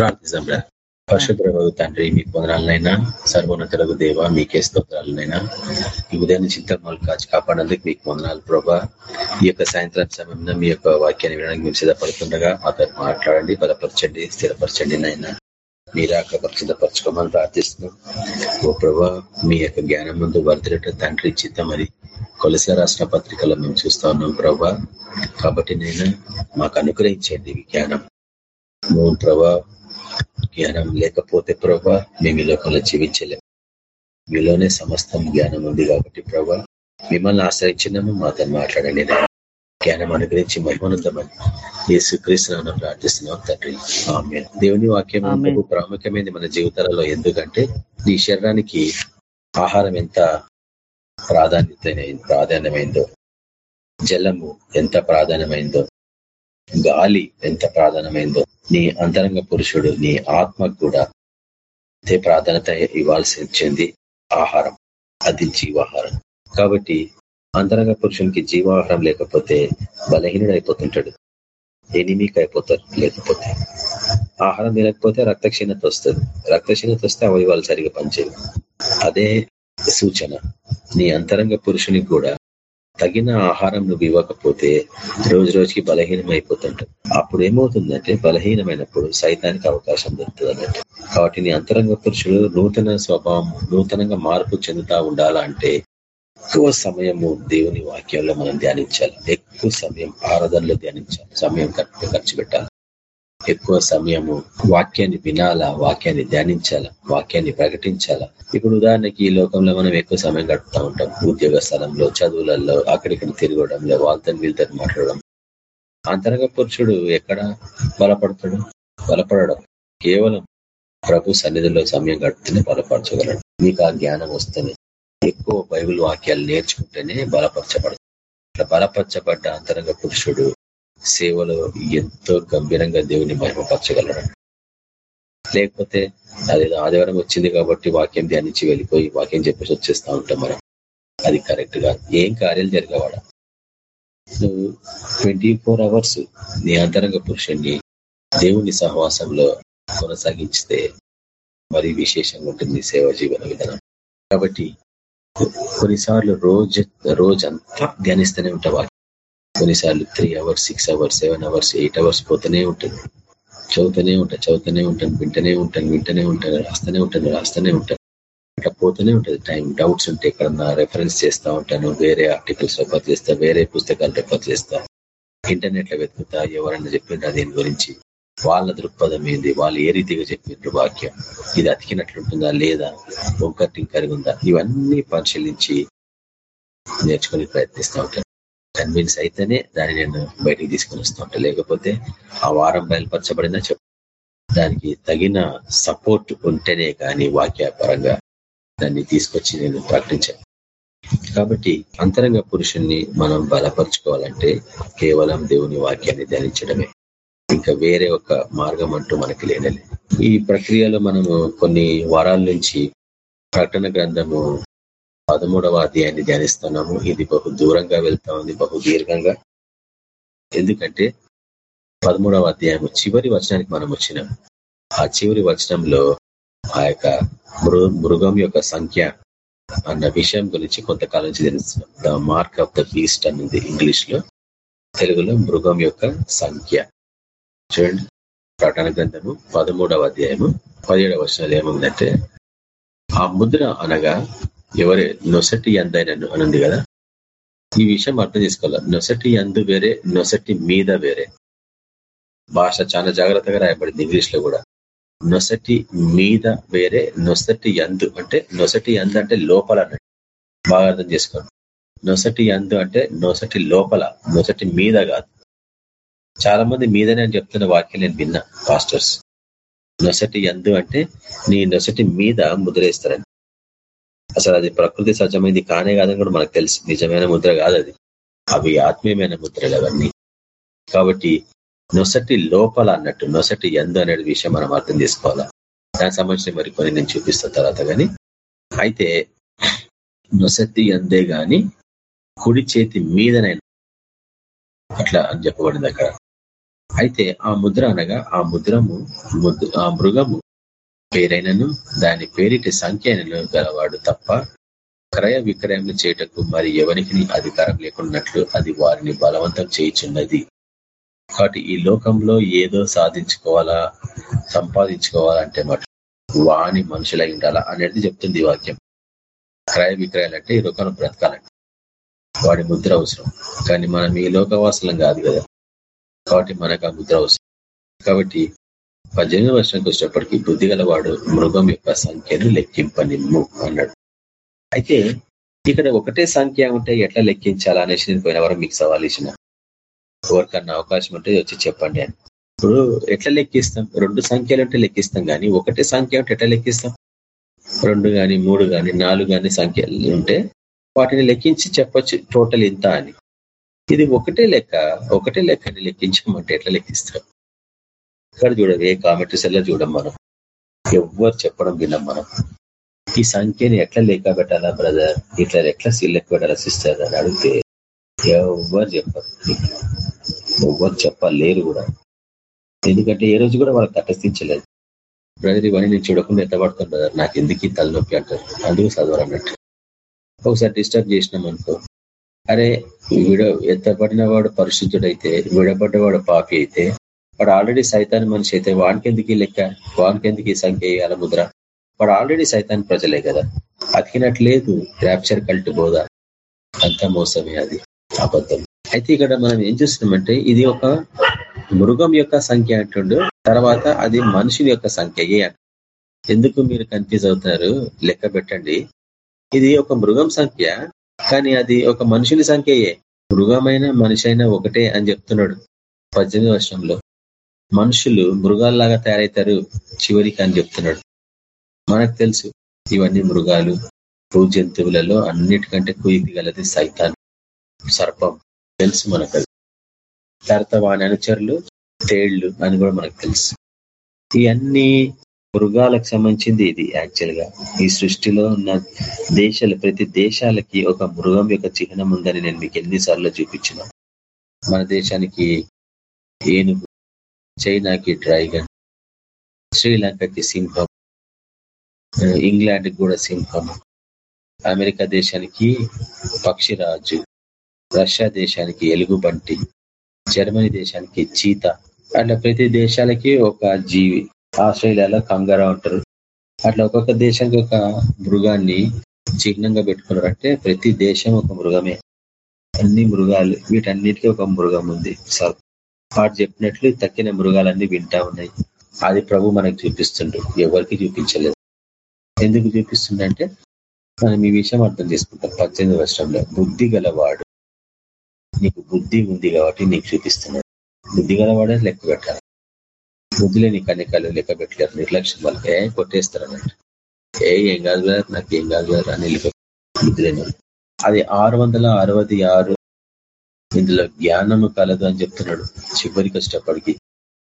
ప్రార్థిస్తాం పరిశుభ్ర తండ్రి మీ పొందనాలనైనా సర్వోన్నతులకు దేవ మీకే స్తోత్రాలనైనా ఈ ఉదయం చింతమాలు కాచి కాపాడేందుకు మీకు పొందనాలు ప్రభా. ఈ యొక్క సాయంత్రం సమయంలో మీ యొక్క వాక్యాన్ని వినడానికి మేము సిద్ధపడుతుండగా అతను మాట్లాడండి బలపరచండి స్థిరపరచండి నైనా మీరు సిద్ధపరచుకోమని ప్రార్థిస్తున్నాం. ఓ ప్రభా మీ యొక్క జ్ఞానం ముందు వర్ధిరట తండ్రి చిత్తం అది కొలస రాష్ట్ర పత్రికలో మేము చూస్తా ఉన్నాం ప్రభా. కాబట్టి నైనా మాకు అనుగ్రహించండి జ్ఞానం. నువ్వు ప్రభా జ్ఞానం లేకపోతే ప్రభా మేము ఈ లోకంలో జీవించలేము మీలోనే సమస్తం జ్ఞానం ఉంది కాబట్టి ప్రభా మిమ్మల్ని ఆశ్రయించినాము మాతో మాట్లాడండి. జ్ఞానం అనుగ్రహించి మహిమనుందమని యేసు క్రీస్తులను ప్రార్థిస్తున్నాం తండ్రి. ఆమె దేవుని వాక్యం ప్రాముఖ్యమైనది మన జీవితాలలో ఎందుకంటే నీ శరీరానికి ఆహారం ఎంత ప్రాధాన్యత ప్రాధాన్యమైందో జలము ఎంత ప్రాధాన్యమైందో గాలి ఎంత ప్రాధాన్యమైందో నీ అంతరంగ పురుషుడు నీ ఆత్మకు కూడా అంతే ప్రాధాన్యత ఇవ్వాల్సి వచ్చింది ఆహారం. అది జీవాహారం. కాబట్టి అంతరంగ పురుషునికి జీవాహారం లేకపోతే బలహీనుడు అయిపోతుంటాడు ఎనిమిక్ అయిపోతారు లేకపోతే. ఆహారం తినకపోతే రక్తక్షీణత వస్తుంది. రక్తక్షీణత వస్తే అవయవాలు సరిగా పనిచేయవు. అదే సూచన. నీ అంతరంగ పురుషునికి కూడా తగిన ఆహారం నువ్వు ఇవ్వకపోతే రోజు రోజుకి బలహీనం అయిపోతుంటావు అప్పుడు ఏమవుతుందంటే బలహీనమైనప్పుడు సైతానికి అవకాశం దొరుకుతుంది అన్నట్టు. కాబట్టి నీ అంతరంగ పురుషుడు నూతన స్వభావం నూతనంగా మార్పు చెందుతా ఉండాలంటే ఎక్కువ సమయము దేవుని వాక్యంలో మనం ధ్యానించాలి. ఎక్కువ సమయం ఆరాధనలో ధ్యానించాలి. సమయం ఖర్చు పెట్టాలి. ఎక్కువ సమయము వాక్యాన్ని వినాలా? వాక్యాన్ని ధ్యానించాలా? వాక్యాన్ని ప్రకటించాలా? ఇప్పుడు ఉదాహరణకి ఈ లోకంలో మనం ఎక్కువ సమయం గడుపుతూ ఉంటాం. ఉద్యోగ స్థలంలో చదువులలో అక్కడిక్కడ తిరగడంలో వాళ్ళతో వీళ్ళతో మాట్లాడడం. అంతరంగ పురుషుడు ఎక్కడ బలపడతాడు? బలపడడం. కేవలం ప్రభు సన్నిధిలో సమయం గడుపుతూనే బలపరచగలడు. మీకు ఆ జ్ఞానం వస్తేనే ఎక్కువ బైబుల్ వాక్యాలు నేర్చుకుంటేనే బలపరచబడదు బలపరచబడ్డ అంతరంగ పురుషుడు సేవలో ఎంతో గంభీరంగా దేవుని మహిమపరచగలడు. లేకపోతే అది ఆదివారం వచ్చింది కాబట్టి వాక్యం ధ్యానించి వెళ్ళిపోయి వాక్యం చెప్పేసి వచ్చేస్తా ఉంటాం మనం. అది కరెక్ట్గా ఏం కార్యాలు జరగవాడ? నువ్వు ట్వంటీ ఫోర్ అవర్స్ నీ అంతరంగ పురుషుణ్ణి దేవుని సహవాసంలో కొనసాగించితే మరి విశేషంగా ఉంటుంది సేవా జీవన విధానం. కాబట్టి కొన్నిసార్లు రోజు రోజంతా ధ్యానిస్తూనే ఉంటావా కొన్నిసార్లు three hours six hours seven hours eight hours పోతూనే ఉంటుంది చదువుతూనే ఉంటాను చదువుతూనే ఉంటాను వింటనే ఉంటాను వింటనే ఉంటాను రాస్తూనే ఉంటాను రాస్తూనే ఉంటాను. అట్లా పోతూనే ఉంటుంది టైం డౌట్స్ ఉంటే ఎక్కడన్నా రెఫరెన్స్ చేస్తూ ఉంటాను వేరే ఆర్టికల్స్ రెఫర్ చేస్తా వేరే పుస్తకాలు రెఫర్ చేస్తా. ఇంటర్నెట్లో వెతుకుతా ఎవరన్నా చెప్పిండ్రా దీని గురించి. వాళ్ళ దృక్పథం ఏంది? వాళ్ళు ఏ రీతిగా చెప్పిండ్రు వాక్యం? ఇది అతికినట్లుంటుందా లేదా? ఒక్కటి ఉందా ఇవన్నీ పరిశీలించి నేర్చుకునే ప్రయత్నిస్తూ ఉంటాను. కన్విన్స్ అయితేనే దాన్ని నేను బయటికి తీసుకుని వస్తూ ఉంటాను లేకపోతే ఆ వారం బయలుపరచబడిందా చెప్పు దానికి తగిన సపోర్ట్ ఉంటేనే కానీ వాక్యపరంగా దాన్ని తీసుకొచ్చి నేను ప్రకటించాను కాబట్టి అంతరంగ పురుషుణ్ణి మనం బలపరుచుకోవాలంటే కేవలం దేవుని వాక్యాన్ని ధ్యానించడమే. ఇంకా వేరే ఒక మార్గం అంటూ మనకి లేనలే ఈ ప్రక్రియలో మనము కొన్ని వారాల నుంచి ప్రకటన గ్రంథము పదమూడవ అధ్యాయాన్ని ధ్యానిస్తున్నాము. ఇది బహు దూరంగా వెళ్తా ఉంది బహు దీర్ఘంగా. ఎందుకంటే పదమూడవ అధ్యాయం చివరి వచనానికి మనం వచ్చినాం. ఆ చివరి వచనంలో ఆ యొక్క మృగం యొక్క సంఖ్య అన్న విషయం గురించి కొంతకాలం నుంచి తెలుస్తున్నాం. The mark of the beast అన్నది ఇంగ్లీష్లో తెలుగులో మృగం యొక్క సంఖ్య. చూడండి ప్రకటన గ్రంథము పదమూడవ అధ్యాయము పదిహేడవ వచనాలు ఏముందంటే ఆ ముద్ర అనగా ఎవరే నొసటి అందైనను అనుంది కదా? ఈ విషయం అర్థం చేసుకోవాలి? నొసటి అందు వేరే నొసటి మీద వేరే. భాష చాలా జాగ్రత్తగా రాయబడింది ఇంగ్లీష్లో కూడా. నొసటి మీద వేరే నొసటి అందు అంటే నొసటి అందు అంటే లోపల బాగా అర్థం చేసుకోండి. నొసటి అందు అంటే నొసటి లోపల నొసటి మీద కాదు. చాలా మంది మీదనే అని చెప్తున్న వాక్యం నేను విన్నా పాస్టర్స్. నొసటి ఎందు అంటే నీ నొసటి మీద ముద్రేస్తారని అసలు అది ప్రకృతి సహజమైంది కానే కాదని కూడా మనకు తెలుసు. నిజమైన ముద్ర కాదు అది. అవి ఆత్మీయమైన ముద్రలు అవన్నీ. కాబట్టి నొసటి లోపల అన్నట్టు నొసటి ఎందు అనే విషయం మనం అర్థం చేసుకోవాలా? దానికి సంబంధించిన మరి కొన్ని నేను చూపిస్తాను తర్వాత కానీ అయితే నొసటి ఎందే గాని కుడి చేతి మీదనైనా అట్లా అని చెప్పబడింది అక్కడ. అయితే ఆ ముద్ర అనగా ఆ ముద్రము ఆ మృగము పేరైనను దాని పేరిటి సంఖ్యను గలవాడు తప్ప క్రయ విక్రయం చేయటకు మరి ఎవరికి అధికారం లేకున్నట్లు అది వారిని బలవంతం చేయుచున్నది. కాబట్టి ఈ లోకంలో ఏదో సాధించుకోవాలా సంపాదించుకోవాలంటే మటు వాణి మనుషులై ఉండాలా అనేది చెప్తుంది వాక్యం. క్రయ విక్రయాలంటే ఈ లోకంలో బ్రతకాలంటే వాడి ముద్ర అవసరం. కానీ మనం ఈ లోకవాసులం కాదు కదా. కాబట్టి మనకు ఆ ముద్ర అవసరం. కాబట్టి పద్దెనిమిది వర్షంకి వచ్చేటప్పటికి బుద్ధి గలవాడు మృగం యొక్క సంఖ్యను లెక్కింపనిమ్ము అన్నాడు. అయితే ఇక్కడ ఒకటే సంఖ్య ఉంటే ఎట్లా లెక్కించాలా అనేసి నేను పోయిన వారం మీకు సవాల్ ఇచ్చిన. ఎవరికన్నా అవకాశం ఉంటే వచ్చి చెప్పండి అని. ఇప్పుడు ఎట్లా లెక్కిస్తాం? రెండు సంఖ్యలు అంటే లెక్కిస్తాం కానీ ఒకటే సంఖ్య ఉంటే ఎట్లా లెక్కిస్తాం? రెండు కానీ మూడు కానీ నాలుగు కానీ సంఖ్యలు ఉంటే వాటిని లెక్కించి చెప్పొచ్చు టోటల్ ఇంత అని. ఇది ఒకటే లెక్క ఒకటే లెక్కని లెక్కించమంటే ఎట్లా లెక్కిస్తాం ఇక్కడ చూడదు ఏ కామెంట్రీస్ ఎలా చూడం మనం? ఎవ్వరు చెప్పడం విన్నాం మనం. ఈ సంఖ్యని ఎట్లా లెక్క పెట్టాలా బ్రదర్ ఇట్లా ఎట్లా లెక్క పెట్టాలా సిస్టర్ అని అడిగితే ఎవ్వరు చెప్పరు. ఎవ్వరు చెప్పలేరు కూడా. ఎందుకంటే ఏ రోజు కూడా వాళ్ళకి తటస్థించలేదు బ్రదర్ ఇవన్నీ నేను చూడకుండా ఎట్లా పడుతుంది బ్రదర్ నాకు ఎందుకు తలనొప్పి అంటారు? అందుకు చదవరు అన్నట్టు. ఒకసారి డిస్టర్బ్ చేసినాం అనుకో. అరే విడ ఎత్తబడిన వాడు పరిశుద్ధుడైతే విడబడ్డవాడు పాపి అయితే వాడు ఆల్రెడీ సైతాన్ మనిషి అయితే వానికెందుకు లెక్క వానికెందుకు ఈ సంఖ్య వేయాల ముద్ర వాడు ఆల్రెడీ సైతాన్ ప్రజలే కదా అతికినట్లేదు ర్యాప్చర్ కల్ట్ బోధ అంత మోసమే అది అబద్ధం అయితే ఇక్కడ మనం ఏం చూస్తున్నామంటే ఇది ఒక మృగం యొక్క సంఖ్య అంటుండు తర్వాత అది మనుషుని యొక్క సంఖ్యయే ఎందుకు మీరు కన్ఫ్యూజ్ అవుతున్నారు లెక్క పెట్టండి ఇది ఒక మృగం సంఖ్య కానీ అది ఒక మనుషుని సంఖ్యయే మృగమైన మనిషి అయినా ఒకటే అని చెప్తున్నాడు పద్దెనిమిది వర్షంలో మనుషులు మృగాల్లాగా తయారవుతారు చివరికి అని చెప్తున్నాడు. మనకు తెలుసు ఇవన్నీ మృగాలు భూ జంతువులలో అన్నిటికంటే కుయిపిగలది సైతాన్ సర్పం. తెలుసు మనకు అది తర్వాత వాని అనుచరులు తేళ్ళు అని కూడా మనకు తెలుసు. ఇవన్నీ మృగాలకు సంబంధించింది ఇది యాక్చువల్గా. ఈ సృష్టిలో ఉన్న దేశాలు ప్రతి దేశాలకి ఒక మృగం యొక్క చిహ్నం ఉందని నేను మీకు ఎన్నిసార్లు చూపించిన. మన దేశానికి ఏనుగు చైనాకి డ్రైగన్ శ్రీలంకకి సింహం ఇంగ్లాండ్కి కూడా సింహం అమెరికా దేశానికి పక్షిరాజు రష్యా దేశానికి ఎలుగుబంటి జర్మనీ దేశానికి చీత అట్లా ప్రతి దేశాలకి ఒక జీవి. ఆస్ట్రేలియాలో కంగారా ఉంటారు. అట్లా ఒక్కొక్క దేశానికి ఒక మృగాన్ని చిహ్నంగా పెట్టుకున్నారు అంటే ప్రతి దేశం ఒక మృగమే. అన్ని మృగాలు వీటన్నిటికీ ఒక మృగం ఉంది. సార్ వాడు చెప్పినట్లు తక్కిన మృగాలన్నీ వింటా ఉన్నాయి. అది ప్రభు మనకు చూపిస్తుండ్రు ఎవరికి చూపించలేదు. ఎందుకు చూపిస్తుండంటే మనం ఈ విషయం అర్థం చేసుకుంటాం. పద్దెనిమిది వర్షంలో బుద్ధి గలవాడు నీకు బుద్ధి ఉంది కాబట్టి నీకు చూపిస్తున్నాడు. బుద్ధి గలవాడే లెక్క పెట్టాలి. బుద్ధి లేని కన్నికలు లెక్క పెట్టలేరు. నిర్లక్ష్యం వాళ్ళకి ఏ కొట్టేస్తారు అన్నట్టు ఏ ఏం కాదు నాకు ఏం కాదు అని బుద్ధి లేని అది ఆరు వందల అరవై ఆరు ఇందులో జ్ఞానము కలదు అని చెప్తున్నాడు చివరికి వచ్చేటప్పటికి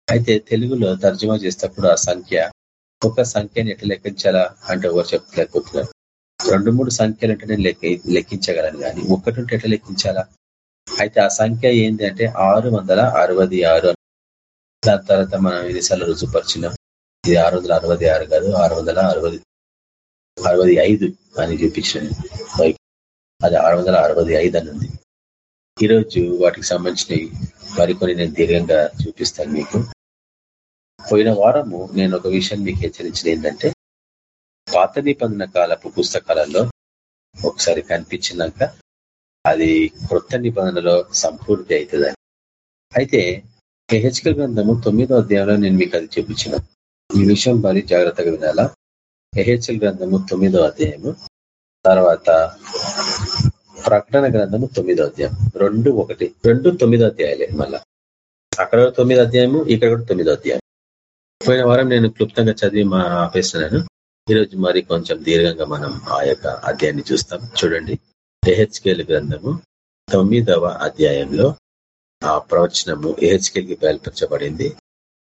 అయితే తెలుగులో తర్జమా చేసేటప్పుడు ఆ సంఖ్య ఒక సంఖ్యని ఎట్లా లెక్కించాలా అంటే ఎవరు చెప్పలేకపోతున్నారు రెండు మూడు సంఖ్యలు అంటే నేను లెక్క లెక్కించగలను కానీ ఒకటి ఉంటే ఎట్లా లెక్కించాలా? అయితే ఆ సంఖ్య ఏంటి అంటే ఆరు వందల అరవై ఆరు దాని తర్వాత మనం విదేశాల్లో రుజుపరిచినాం ఇది ఆరు వందల అరవై ఆరు కాదు ఆరు వందల అరవై అరవై ఐదు అని చూపించింది అది ఆరు వందల అరవై ఐదు అని ఉంది. ఈరోజు వాటికి సంబంధించినవి మరికొన్ని నేను దీర్ఘంగా చూపిస్తాను మీకు. పోయిన వారము నేను ఒక విషయం మీకు హెచ్చరించిన ఏంటంటే పాత నిబంధన కాలపు పుస్తకాలలో ఒకసారి కనిపించినాక అది క్రొత్త నిబంధనలో సంపూర్తి అవుతుందని. అయితే హెచ్కల్ గ్రంథము తొమ్మిదో అధ్యాయంలో నేను మీకు అది చూపించిన. ఈ విషయం మరి జాగ్రత్తగా వినాలా? ఎహెచ్ఎల్ గ్రంథము తొమ్మిదో అధ్యాయము తర్వాత ప్రకటన గ్రంథము తొమ్మిదో అధ్యాయం. రెండు ఒకటి. రెండు తొమ్మిదో అధ్యాయాలే మళ్ళా. అక్కడ తొమ్మిదో అధ్యాయము ఇక్కడ కూడా తొమ్మిదో అధ్యాయం. పోయిన వారం నేను క్లుప్తంగా చదివి మా ఆపేస్తున్నాను. ఈరోజు మరి కొంచెం దీర్ఘంగా మనం ఆ యొక్క అధ్యాయాన్ని చూస్తాం. చూడండి. ఎహెచ్కేల్ గ్రంథము తొమ్మిదవ అధ్యాయంలో ఆ ప్రవచనము కి బయలుపరచబడింది.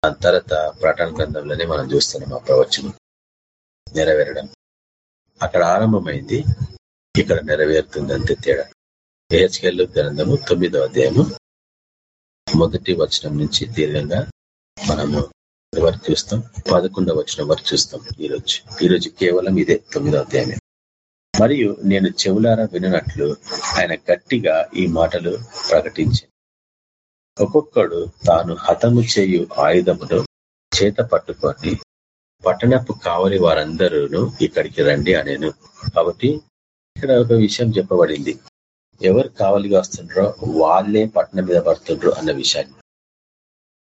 దాని తర్వాత ప్రకటన గ్రంథంలోనే మనం చూస్తున్నాం ఆ ప్రవచనం. నెరవేరడం. అక్కడ ఆరంభమైంది. ఇక్కడ నెరవేరుతుంది అంతే తేడా. ఏహెచ్కెల్ గ్రంథము తొమ్మిదో అధ్యాయము మొదటి వచనం నుంచి దీర్ఘంగా మనము వరకు చూస్తాం. పదకొండవ వచనం వరకు చూస్తాం ఈరోజు ఈరోజు కేవలం ఇదే తొమ్మిదో అధ్యాయమే. మరియు నేను చెవులారా వినట్లు ఆయన గట్టిగా ఈ మాటలు ప్రకటించాను. ఒక్కొక్కడు తాను హతము చేయు ఆయుధమును చేత పట్టుకొని పట్టణపు కావలి వారందరూ ఇక్కడికి రండి అనేను. కాబట్టి ఇక్కడ ఒక విషయం చెప్పబడింది. ఎవరు కావలిగా వస్తుండ్రో వాళ్ళే పట్టణం మీద పడుతుండ్రు అన్న విషయాన్ని.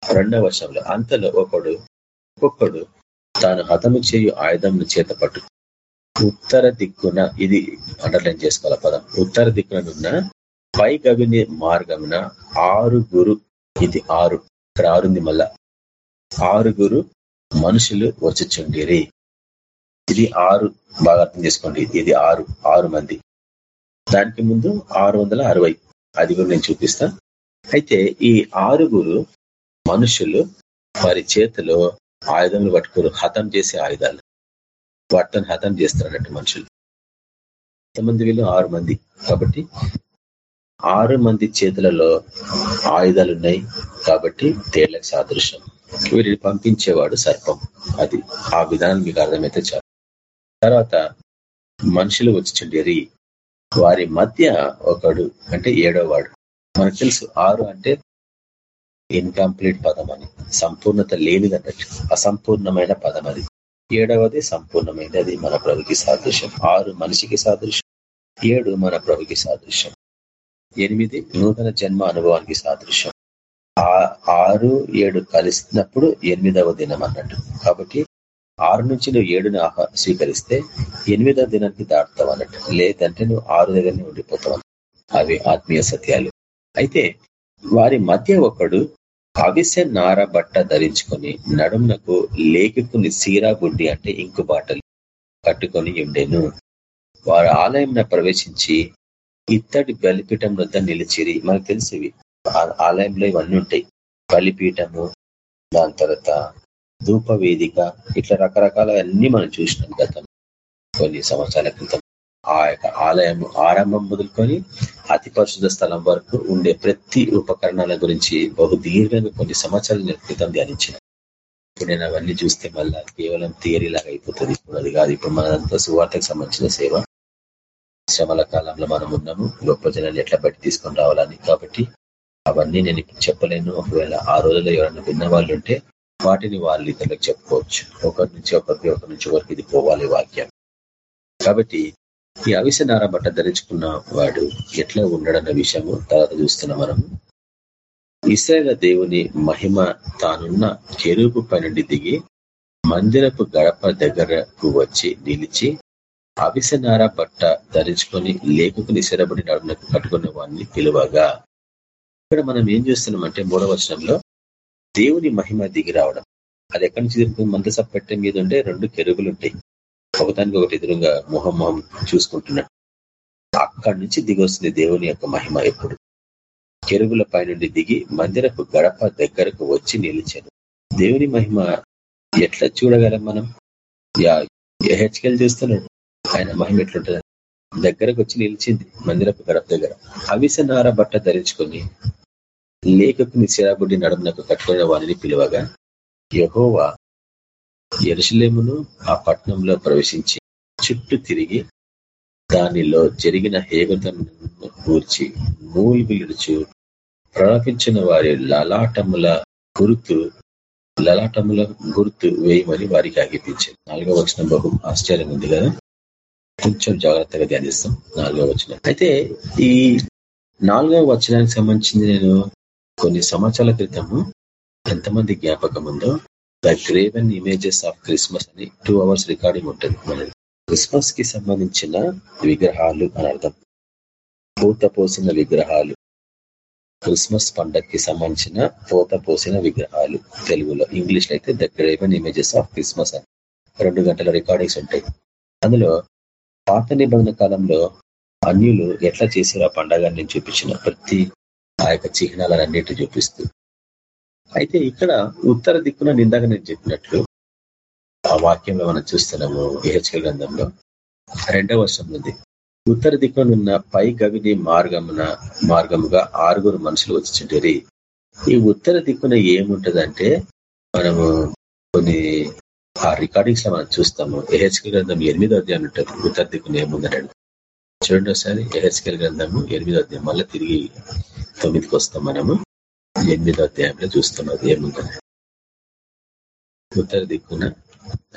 రెండవ వర్షంలో అంతలో ఒకడు ఒక్కొక్కడు తాను హతము చేయు ఆయుధం చేత పట్టు. ఉత్తర దిక్కున ఇది అండర్లైన్ చేసుకోవాల పదం. ఉత్తర దిక్కుననున్న పై గవిని మార్గమున ఆరుగురు ఇది ఆరు ఇక్కడ ఆరుంది మళ్ళా. ఆరుగురు మనుషులు వచ్చుచుండిరి. ఇది ఆరు బాగా అర్థం చేసుకోండి. ఇది ఆరు ఆరు మంది. దానికి ముందు ఆరు వందల అరవై. అది కూడా నేను చూపిస్తా. అయితే ఈ ఆరుగురు మనుషులు వారి చేతిలో ఆయుధములు పట్టుకోరు హతం చేసే ఆయుధాలు. వాటిని హతం చేస్తారన్నట్టు మనుషులు. ఎంతమంది వీళ్ళు? ఆరు మంది. కాబట్టి ఆరు మంది చేతులలో ఆయుధాలు ఉన్నాయి. కాబట్టి తేళ్ళకు సాదృశ్యం. వీరిని పంపించేవాడు సర్పం. అది ఆ విధానం మీకు అర్థమైతే చాలు. తర్వాత మనుషులు వచ్చిండేరి వారి మధ్య ఒకడు అంటే ఏడోవాడు మనకు తెలుసు ఆరు అంటే ఇన్కంప్లీట్ పదం అని. సంపూర్ణత లేనిది అన్నట్టు అసంపూర్ణమైన పదం అది. ఏడవది సంపూర్ణమైనది అది మన ప్రభుకి సాదృశ్యం. ఆరు మనిషికి సాదృశ్యం. ఏడు మన ప్రభుకి సాదృశ్యం. ఎనిమిది నూతన జన్మ అనుభవానికి సాదృశ్యం. ఆరు ఏడు కలిసినప్పుడు ఎనిమిదవ దినం అన్నట్టు కాబట్టి ఆరు నుంచి నువ్వు ఏడుని స్వీకరిస్తే ఎనిమిదో దినానికి దాటుతావు అన్నట్టు. లేదంటే నువ్వు ఆరు దగ్గరనే ఉండిపోతావు అవి ఆత్మీయ సత్యాలు. అయితే వారి మధ్య ఒకడు అవిసె నార బట్ట ధరించుకొని నడుమునకు లేకుని సీరా గుడ్డి అంటే ఇంకు బాటలు కట్టుకొని ఉండేను వారు ఆలయం ప్రవేశించి ఇత్తడి బలిపీఠం వద్ద నిలిచిరి. మనకు తెలిసి ఆలయంలో ఇవన్నీ ఉంటాయి. బలిపీఠము దాని తర్వాత ధూప వేదిక ఇట్లా రకరకాల అన్ని మనం చూసినాం గతం కొన్ని సంవత్సరాల క్రితం ఆ యొక్క ఆలయం ఆరంభం మొదలుకొని అతి పరిశుద్ధ స్థలం వరకు ఉండే ప్రతి ఉపకరణాల గురించి బహు దీర్ఘంగా కొన్ని సంవత్సరాల క్రితం ధ్యానించిన. ఇప్పుడు నేను అవన్నీ చూస్తే మళ్ళా కేవలం థియరీ లాగా అయిపోతుంది. ఇప్పుడు అది కాదు. ఇప్పుడు మనంతా సువార్తకు సంబంధించిన సేవ. శ్రమల కాలంలో మనం ఉన్నాము. గొప్ప జనాన్ని ఎట్లా బట్టి తీసుకొని రావాలని. కాబట్టి అవన్నీ నేను ఇప్పుడు చెప్పలేను. ఒకవేళ ఆ రోజుల్లో ఎవరైనా విన్న వాళ్ళు ఉంటే వాటిని వాళ్ళు ఇతరులకు చెప్పుకోవచ్చు. ఒకరి నుంచి ఒకరికి ఒకరి నుంచి ఒకరికి ఇది పోవాలి వాక్యం. కాబట్టి ఈ అవిసనార బట్ట ధరించుకున్న వాడు ఎట్లా ఉండడన్న విషయము తర్వాత చూస్తున్నాం మనం ఇస్రాయల దేవుని మహిమ తానున్న కెరూపు పైనుండి దిగి మందిరపు గడప దగ్గరకు వచ్చి నిలిచి అవిసనార బట్ట ధరించుకొని లేఖకు నిసరబడి నడునకు కట్టుకున్న వాడిని పిలువగా. ఇక్కడ మనం ఏం చేస్తున్నామంటే మూడవ వచనంలో దేవుని మహిమ దిగి రావడం. అది ఎక్కడి నుంచి తిరుగుతుంది మందస పెట్టె మీద ఉండే రెండు కెరుగులు ఉంటాయి ఒకదానికి ఒకటి ఎదురుగా మొహం మొహం చూసుకుంటున్నట్టు. అక్కడి నుంచి దిగి వస్తుంది దేవుని యొక్క మహిమ ఎప్పుడు. కెరుగుల పైనుండి దిగి మందిరపు గడప దగ్గరకు వచ్చి నిలిచాను దేవుని మహిమ ఎట్లా చూడగలం మనం? హెచ్కెల్ చేస్తున్నాడు. ఆయన మహిమ ఎట్లుంటుంది దగ్గరకు వచ్చి నిలిచింది మందిరపు గడప దగ్గర. అవిసనార బట్ట ధరించుకొని లేఖకు నిశ్చరాబుడి నడుమునకు కట్టుకునే వారిని పిలువగా యహోవా ఎరుసలేమును ఆ పట్టణంలో ప్రవేశించి చుట్టూ తిరిగి దానిలో జరిగిన హేగతను కూర్చి విడుచు ప్రలాపించిన వారి లలాటముల గుర్తు లలాటముల గుర్తు వేయమని వారికి ఆగిపించింది నాలుగో వచ్చిన బహు ఆశ్చర్యం ఉంది కదా? కొంచెం జాగ్రత్తగా ధ్యానిస్తాం. నాలుగో వచనం. అయితే ఈ నాలుగవ వచనానికి సంబంధించింది నేను కొన్ని సంవత్సరాల క్రితము ఎంతమంది జ్ఞాపకం ఉందో the graven images of Christmas అని టూ అవర్స్ రికార్డింగ్ ఉంటుంది మనది. క్రిస్మస్కి సంబంధించిన విగ్రహాలు అని అర్థం. పూత పోసిన విగ్రహాలు. క్రిస్మస్ పండగకి సంబంధించిన పూత పోసిన విగ్రహాలు. తెలుగులో ఇంగ్లీష్లో అయితే the graven images of Christmas అని రెండు గంటల రికార్డింగ్స్ ఉంటాయి. అందులో పాత నిబంధన కాలంలో అన్యులు ఎట్లా చేసారో ఆ పండగ నేను చూపించిన. ప్రతి ఆ యొక్క చిహ్నాలన్నిటి చూపిస్తూ. అయితే ఇక్కడ ఉత్తర దిక్కున నిందాక నేను చెప్పినట్లు ఆ వాక్యంలో మనం చూస్తున్నాము ఏహెచ్కల్ గ్రంథంలో. రెండవ వర్షం ఉంది. ఉత్తర దిక్కునున్న పై గవిని మార్గమున మార్గముగా ఆరుగురు మనుషులు వచ్చిండేరి ఈ ఉత్తర దిక్కున ఏముంటదంటే మనము కొన్ని ఆ రికార్డింగ్స్లో మనం చూస్తాము. ఏహెచ్కల్ గ్రంథం ఎనిమిదో అధ్యాయం ఉంటుంది ఉత్తర దిక్కున ఏముందంటే చూడండి ఒకసారి ఎహెచ్కెల్ గ్రంథము ఎనిమిదో అధ్యాయం. మళ్ళీ తిరిగి తొమ్మిదికి వస్తాం మనము. ఎనిమిదో అధ్యాయంలో చూస్తున్నది ఏముందని ఉత్తర దిక్కున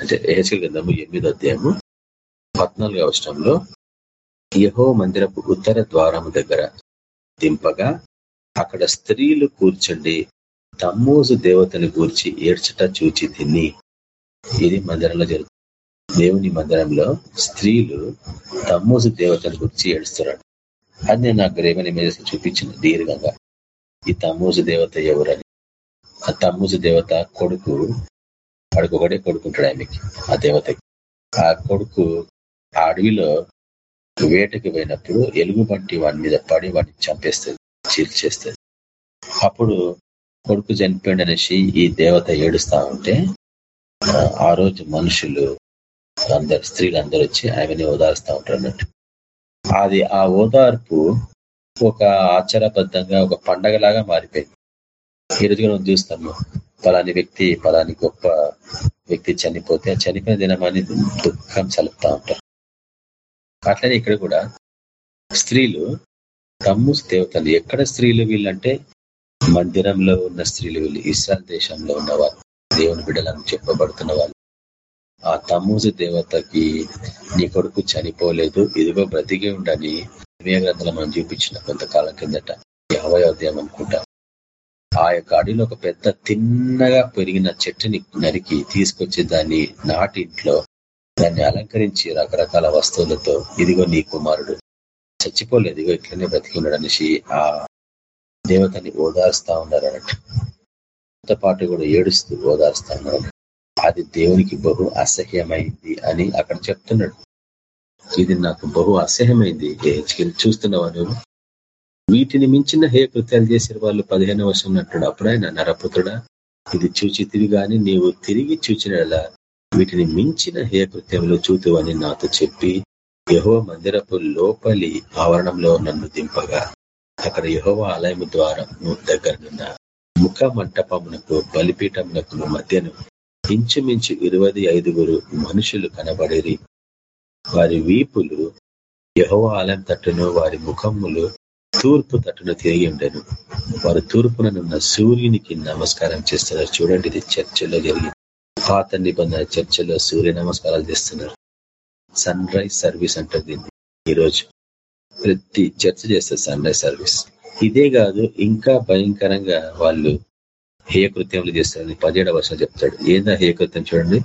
అంటే ఎహెచ్కెల్ గ్రంథము ఎనిమిదో అధ్యాయము పద్నాలుగో అవసరంలో యహో మందిరపు ఉత్తర ద్వారము దగ్గర దింపగా అక్కడ స్త్రీలు కూర్చుండి తమ్మోజు దేవతని గూర్చి ఏడ్చట చూచి తిని ఇది మందిరంలో జరుగుతుంది. దేవుని మందిరంలో స్త్రీలు తమ్మూసు దేవతను గురించి ఏడుస్తున్నాడు అది నేను నాకు గ్రేవన్ మీద చూపించింది దీర్ఘంగా. ఈ తమ్మూసు దేవత ఎవరని? ఆ తమ్మూసు దేవత కొడుకు వాడికి ఒకటే కొడుకుంటాడు ఆమెకి ఆ దేవతకి. ఆ కొడుకు ఆ అడవిలో వేటకి పోయినప్పుడు ఎలుగుబంటి వాడి మీద పడి వాడిని చంపేస్తుంది చీల్చేస్తుంది అప్పుడు కొడుకు చనిపోయింది అనేసి ఈ దేవత ఏడుస్తా ఉంటే ఆ రోజు మనుషులు అందరు స్త్రీలు అందరూ వచ్చి ఆమెని ఓదారుస్తూ ఉంటారు అన్నట్టు అది ఆ ఓదార్పు ఒక ఆచారబద్ధంగా ఒక పండగలాగా మారిపోయింది. ఈరోజు మనం చూస్తాము పలాని వ్యక్తి పలాని గొప్ప వ్యక్తి చనిపోతే చనిపోయిన దినమని దుఃఖం చలుపుతా ఉంటారు. అట్లనే ఇక్కడ కూడా స్త్రీలు తమ్ము దేవతలు. ఎక్కడ స్త్రీలు వీళ్ళంటే మందిరంలో ఉన్న స్త్రీలు వీళ్ళు ఇస్రాయల్ దేశంలో ఉన్న వాళ్ళు దేవుని బిడ్డలను చెప్పబడుతున్న వాళ్ళు. ఆ తమ్మూజు దేవతకి నీ కొడుకు చనిపోలేదు ఇదిగో బ్రతికి ఉండని గ్రంథంలో మనం చూపించిన కొంతకాలం కిందట యాభై అధ్యాయం అనుకుంటా. ఆ యొక్క అడిలో ఒక పెద్ద తిన్నగా పెరిగిన చెట్టుని నరికి తీసుకొచ్చి దాన్ని నాటింట్లో దాన్ని అలంకరించి రకరకాల వస్తువులతో ఇదిగో నీ కుమారుడు చచ్చిపోలేదు ఇదిగో ఇట్లనే బ్రతికి ఉన్నాడు అనేసి ఆ దేవతని ఓదార్స్తా ఉన్నారు అన్నట్టు. పాటు కూడా ఏడుస్తూ ఓదార్స్తా ఉన్నారు. అది దేవునికి బహు అసహ్యమైంది అని అక్కడ చెప్తున్నాడు. ఇది నాకు బహు అసహ్యమైంది. చూస్తున్నావా నువ్వు? వీటిని మించిన హే కృత్యాలు చేసిన వాళ్ళు పదిహేను వర్షం అంటాడు అప్పుడైనా నరపుత్రుడా ఇది చూచితివి గాని నీవు తిరిగి చూచిన వీటిని మించిన హే కృత్యములు చూతువని నాతో చెప్పి యహో మందిరపు లోపలి ఆవరణంలో నన్ను దింపగా అక్కడ యహోవ ఆలయం ద్వారా దగ్గరనున్న ముఖ మంటపమునకు బలిపీఠమునకు మధ్యను ఇంచుమించు ఇరవై ఐదుగురు మనుషులు కనబడేరి. వారి వీపులు యహోవ ఆలయం తట్టును వారి ముఖములు తూర్పు తట్టును తిరిగి ఉండను వారు తూర్పుననున్న సూర్యునికి నమస్కారం చేస్తున్నారు. చూడండి ఇది చర్చలో జరిగింది. పాత నిబంధన చర్చలో సూర్య నమస్కారాలు చేస్తున్నారు. సన్ రైజ్ సర్వీస్ అంటారు దీన్ని. ఈరోజు ప్రతి చర్చ చేస్తారు సన్ రైజ్ సర్వీస్. ఇదే కాదు ఇంకా భయంకరంగా వాళ్ళు హేయకృత్యములు చేస్తారని పదిహేడవ వర్షం చెప్తాడు. ఏదా హేయకృత్యం చూడండి.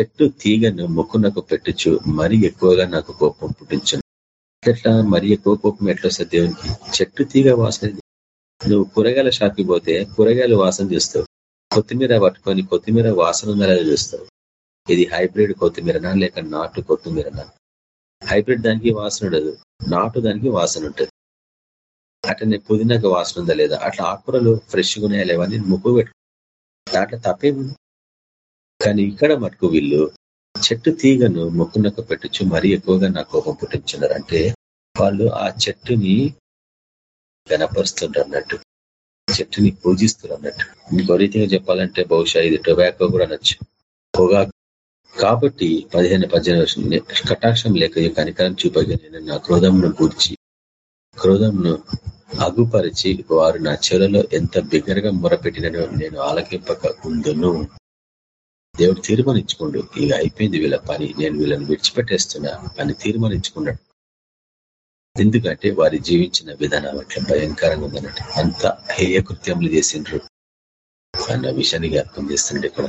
చెట్టు తీగను ముక్కునకు పెట్టుచు మరీ ఎక్కువగా నాకు కోపం పుట్టించను. ఎట్లా? మరీ ఎక్కువ కోపం ఎట్లా వస్తుంది దేవునికి? చెట్టు తీగ వాసన నువ్వు కూరగాయల షాప్కి పోతే కూరగాయలు వాసన చూస్తావు. కొత్తిమీర పట్టుకొని కొత్తిమీర వాసన ఉన్నలా చూస్తావు. ఇది హైబ్రిడ్ కొత్తిమీరనా లేక నాటు కొత్తిమీరనా? హైబ్రిడ్ దానికి వాసన ఉండదు. నాటు దానికి వాసన ఉంటుంది. అట్లనే పుదీనాకు వాసన ఉందా లేదా? అట్లా ఆకుకూరలు ఫ్రెష్గా ఉన్నాయా లేవని ముక్కు పెట్టు. దాంట్లో తప్పేముంది కానీ ఇక్కడ మటుకు వీళ్ళు చెట్టు తీగను మొక్కునకు పెట్టచ్చు. మరీ ఎక్కువగా నా కోపం పుట్టించున్నారు అంటే వాళ్ళు ఆ చెట్టుని కనపరుస్తుంటారు అన్నట్టు. చెట్టుని పూజిస్తారు అన్నట్టు. ఇంకో రీతిగా చెప్పాలంటే బహుశా ఇది టొబాకో కూడా అనొచ్చు. పొగా కాబట్టి పదిహేను పద్దెనిమిది కటాక్షం లేక కనికరం చూపగా నేను నా క్రోధంను కూర్చి క్రోధంను అగుపరిచి వారు నా చెరలో ఎంత బిగ్గరగా మొరపెట్టినను నేను ఆలకింపక ఉందును దేవుడు తీర్మానించుకోండు. ఇక అయిపోయింది వీళ్ళ పని. నేను వీళ్ళని విడిచిపెట్టేస్తున్నా. అని తీర్మానించుకున్నాడు. ఎందుకంటే వారి జీవించిన విధానం అట్లా భయంకరంగా ఉందన్నట్టు. అంత హేయకృత్యములు చేసిండ్రు. అన్న విషయాన్ని జ్ఞాపకం చేస్తుండే ఇక్కడ.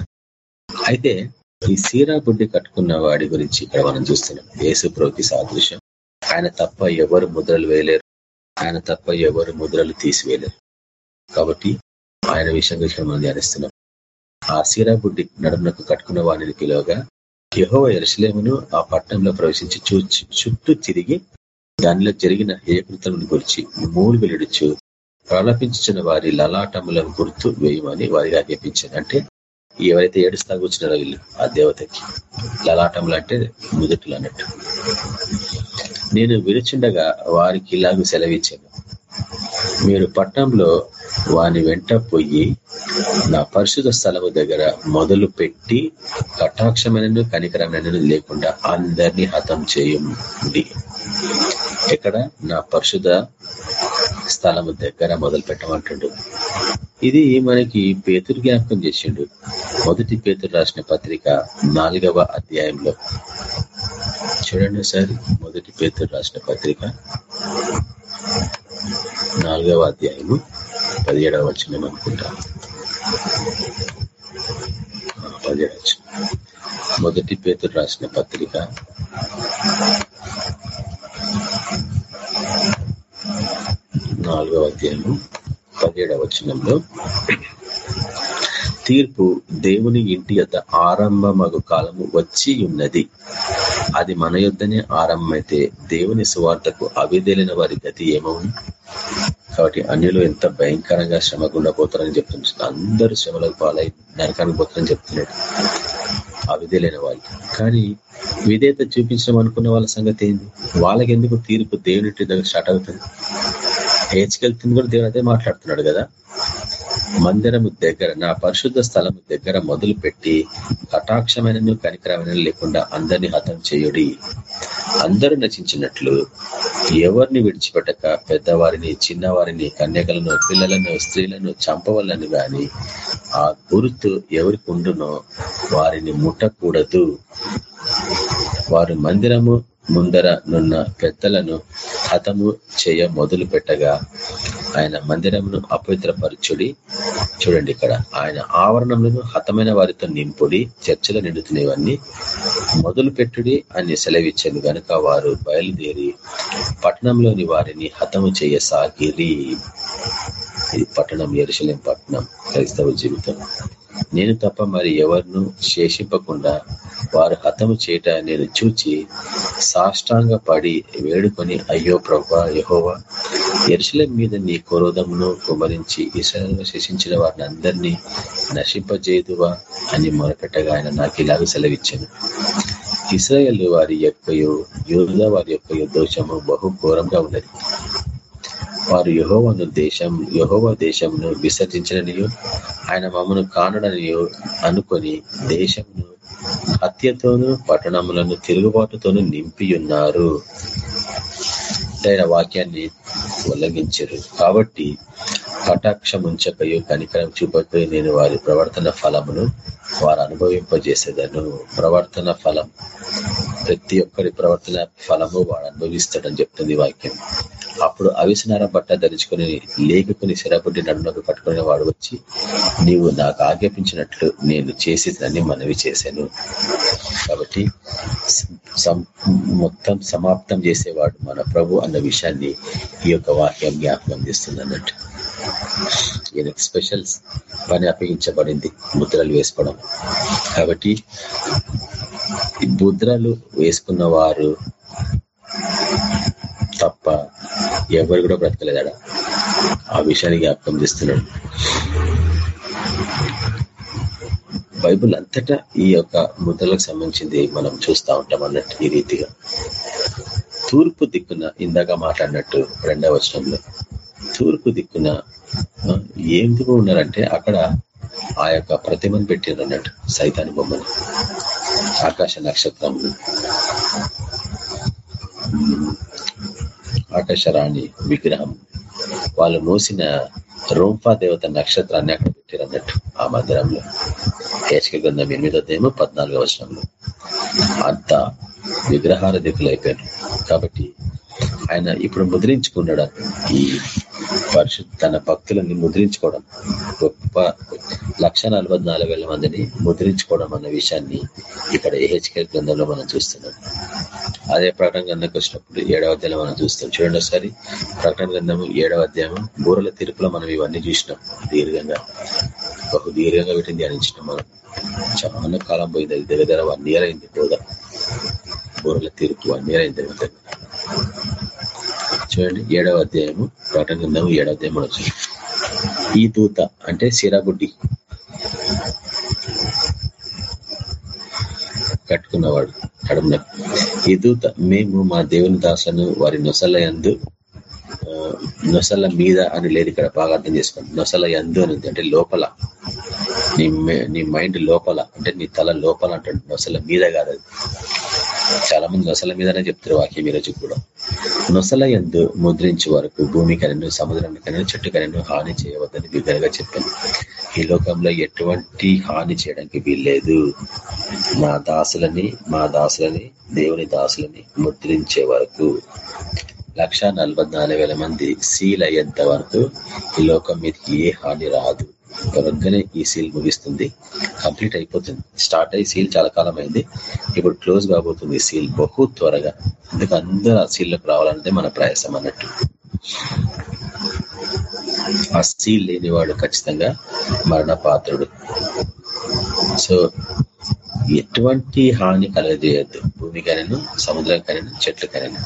అయితే ఈ సీరా బుడ్డి కట్టుకున్న వాడి గురించి ఇక్కడ మనం చూస్తున్నాం. యేసు ప్రోకి సాదృశ్యం. ఆయన తప్ప ఎవరు ముద్రలు వేయలేరు. ఆయన తప్ప ఎవరు ముద్రలు తీసివేయలేరు. కాబట్టి ఆయన విషయం గురించి మనం ధ్యానిస్తున్నాం. ఆ సీరాబుడ్డి నడుమునకు కట్టుకున్న వాణిని పిలువగా యహోవ ఎరసలేమును ఆ పట్టణంలో ప్రవేశించి చుట్టూ తిరిగి దానిలో జరిగిన ఏకృతలను గురించి మూలు వెలుడుచు ప్రలపించిన వారి లలాటములను గుర్తు వేయమని వారిగా ఆజ్ఞాపించారు అంటే ఎవరైతే ఏడుస్తా కూర్చున్నారో వీళ్ళు ఆ దేవతకి. లలాటములు అంటే ముదుటులు అన్నట్టు. నేను విరుచుండగా వారికి ఇలాగ సెలవిచ్చాను. మీరు పట్టణంలో వాని వెంట పోయి నా పరిశుధ స్థలము దగ్గర మొదలు పెట్టి కటాక్షమైన కనికరమైన లేకుండా అందరినీ హతం చేయండి. ఎక్కడ నా పరిశుధ స్థలము దగ్గర మొదలు పెట్టమంటుండు. ఇది మనకి పేతురు జ్ఞాపకం చేసిండు. మొదటి పేతురు రాసిన పత్రిక నాలుగవ అధ్యాయంలో. చూడండి సార్ మొదటి పేతురు రాసిన పత్రిక నాలుగవ అధ్యాయము పదిహేడవ వచ్చిన అనుకుంటా. పదిహేడవ మొదటి పేతురు రాసిన పత్రిక నాలుగవ అధ్యాయము పదిహేడవ వచనంలో తీర్పు దేవుని ఇంటి యొక్క ఆరంభమగు కాలము వచ్చి ఉన్నది. అది మన యుద్ధనే ఆరంభమైతే దేవుని సువార్తకు అవిదేలిన వారి గతి ఏమవును? కాబట్టి అన్యులు ఎంత భయంకరంగా శ్రమ గుండా పోతారని చెప్తున్నారు అందరూ శ్రమలకు పాలై నరకానికి పోతారని చెప్తున్నాడు. అవిదేలైన వాళ్ళు కానీ విధేయత చూపించడం అనుకున్న వాళ్ళ సంగతి ఏంది? వాళ్ళకి ఎందుకు తీర్పు దేవుని దగ్గర స్టార్ట్ అవుతుంది? హేచ్కెళ్తుంది కూడా దేవుడు అదే మాట్లాడుతున్నాడు కదా. మందిరము దగ్గర నా పరిశుద్ధ స్థలము దగ్గర మొదలుపెట్టి కటాక్షమైన కనికరమైన లేకుండా అందరినీ హతం చేయుడి. అందరూ నచించినట్లు ఎవరిని విడిచిపెట్టక? పెద్దవారిని చిన్నవారిని కన్యకలను పిల్లలను స్త్రీలను చంపవలని గాని ఆ గుర్తు ఎవరికి ఉండునో వారిని ముట్టకూడదు. వారు మందిరము ముందర నున్న పెద్దలను హతము చేయ మొదలు పెట్టగా ఆయన మందిరమును అపవిత్రపరచుడి. చూడండి ఇక్కడ ఆయన ఆవరణములను హతమైన వారితో నింపుడి చర్చలు నిండుతున్నవన్నీ మొదలు పెట్టుడి అని సెలవిచ్చాను. గనుక వారు బయలుదేరి పట్టణంలోని వారిని హతము చేయసాగిరి ఇది పట్టణం ఎరుశలేం పట్టణం క్రైస్తవ జీవితం. నేను తప్ప మరి ఎవరిను శేషింపకుండా వారు హతము చేయట నేను చూచి సాష్టాంగ పడి వేడుకొని అయ్యో ప్రభా యహోవా ఎరుసలం మీద నీ క్రోధమును కుమరించి ఇసరంగా శేషించిన వారిని అందరినీ నశింపజేదువా అని మొరపెట్టగా ఆయన నాకు ఇలాగ సెలవిచ్చాను. ఇస్రాయల్ వారి యొక్కయో యోధ వారి యొక్క దోషము బహు ఘోరంగా ఉన్నది. వారు యహోవను దేశం యహోవ దేశంను విసర్జించడనియు ఆయన మమ్మను కానడనియో అనుకొని దేశంను హత్యతోనూ పట్టణములను తిరుగుబాటుతోనూ నింపి ఉన్నారు ఆయన వాక్యాన్ని ఉల్లంఘించరు. కాబట్టి కటాక్షముంచకయో కనికరం చూపకపోయి నేను వారి ప్రవర్తన ఫలమును వారు అనుభవింపజేసేదను. ప్రవర్తన ఫలం. ప్రతి ఒక్కరి ప్రవర్తన ఫలము వాడు అనుభవిస్తాడని చెప్తుంది వాక్యం. అప్పుడు అవిసనార బట్ట ధరించుకొని లేఖకుని శిరబుడ్డి నడునకు పట్టుకునే వాడు వచ్చి నీవు నాకు ఆజ్ఞాపించినట్లు నేను చేసేదని మనవి చేశాను. కాబట్టి మొత్తం సమాప్తం చేసేవాడు మన ప్రభు అన్న విషయాన్ని ఈ యొక్క వాక్యం జ్ఞాపకం చేస్తుంది అన్నట్టు. ఈయనకు స్పెషల్ పని అప్పగించబడింది ముద్రలు వేసుకోవడం. కాబట్టి ముద్రలు వేసుకున్న వారు తప్ప ఎవరు కూడా బ్రతకలేదాడ ఆ విషయాన్ని జ్ఞాపకం చేస్తున్నాడు. బైబుల్ అంతటా ఈ యొక్క ముద్రలకు సంబంధించింది మనం చూస్తూ ఉంటాం అన్నట్టు ఈ రీతిగా. తూర్పు దిక్కున ఇందాక మాట్లాడినట్టు రెండవ వచనంలో. తూర్పు దిక్కున ఎందుకు ఉన్నారంటే అక్కడ ఆ యొక్క ప్రతిమను పెట్టిండ్రు అన్నట్టు సైతాన్ని బొమ్మని. ఆకాశ నక్షత్రం ఆకాశరాణి విగ్రహం. వాళ్ళు మోసిన రోంఫా దేవత నక్షత్రాన్ని అక్కడ పెట్టారు అన్నట్టు ఆ మందిరంలో. హేచక గ్రంథం ఎనిమిదో దేమో పద్నాలుగో వచనంలో. అంత విగ్రహాల దిక్కులు అయిపోయారు కాబట్టి ఆయన ఇప్పుడు ముద్రించుకున్నాడు. ఈ పరిశుద్ధ తన భక్తులని ముద్రించుకోవడం గొప్ప లక్ష మందిని ముద్రించుకోవడం అన్న విషయాన్ని ఇక్కడ ఏహెచ్కేల్ గ్రంథంలో మనం చూస్తున్నాం. అదే ప్రకటన గ్రంథంకి వచ్చినప్పుడు ఏడవ అధ్యాయం మనం చూస్తాం. చూడండి ఒకసారి. ప్రకటన గ్రంథము ఏడవ అధ్యాయం బూరల తీర్పులో మనం ఇవన్నీ చూసినాం. దీర్ఘంగా బహు దీర్ఘంగా వీటిని ధ్యానించినాం మనం. చాలా కాలం పోయింది. అది దగ్గర దగ్గర వన్ ఇయర్ అయింది పోదా బూరల తీర్పు వన్ ఇయర్ అయింది. దగ్గర చూడండి ఏడవ అధ్యాయము ప్రకటన గ్రంథము ఏడవ అధ్యాయం వచ్చింది ఈ దూత అంటే సిరాబుడ్డి కట్టుకున్నవాడు కడుపున. ఈ దూత మేము మా దేవుని దాసను వారి నొసల యందు నొసల మీద అని లేదు ఇక్కడ బాగా అర్థం చేసుకోండి. నొసల ఎందు అని అంటే లోపల. నీ నీ మైండ్ లోపల అంటే నీ తల లోపల అంటే నొసల మీద కాదు చాలా మంది నొసల మీదనే చెప్తారు వాక్యం ఈరోజు కూడా. నొసల ఎందు ముద్రించే వరకు భూమి కనెను సముద్రం కనెను చెట్టు హాని చేయవద్దని బిగ్గరగా చెప్పాను. ఈ లోకంలో ఎటువంటి హాని చేయడానికి వీల్లేదు. మా దాసులని మా దాసులని దేవుని దాసులని ముద్రించే వరకు లక్ష మంది సీల్ అయ్యేంత వరకు ఈ లోకం మీదకి ఏ హాని రాదు. త్వరగానే ఈ సీల్ ముగిస్తుంది. కంప్లీట్ అయిపోతుంది. స్టార్ట్ అయ్యి సీల్ చాలా కాలం అయింది ఇప్పుడు క్లోజ్ కాబోతుంది సీల్ బహు త్వరగా. అందుకు అందరూ ఆ సీల్లోకి రావాలంటే మన ప్రయాసం అన్నట్టు. ఆ సీల్ లేనివాడు ఖచ్చితంగా మరణ పాత్రుడు సో ఎటువంటి హాని కలగజేయద్దు. భూమికైనా సముద్రం చెట్లకైనా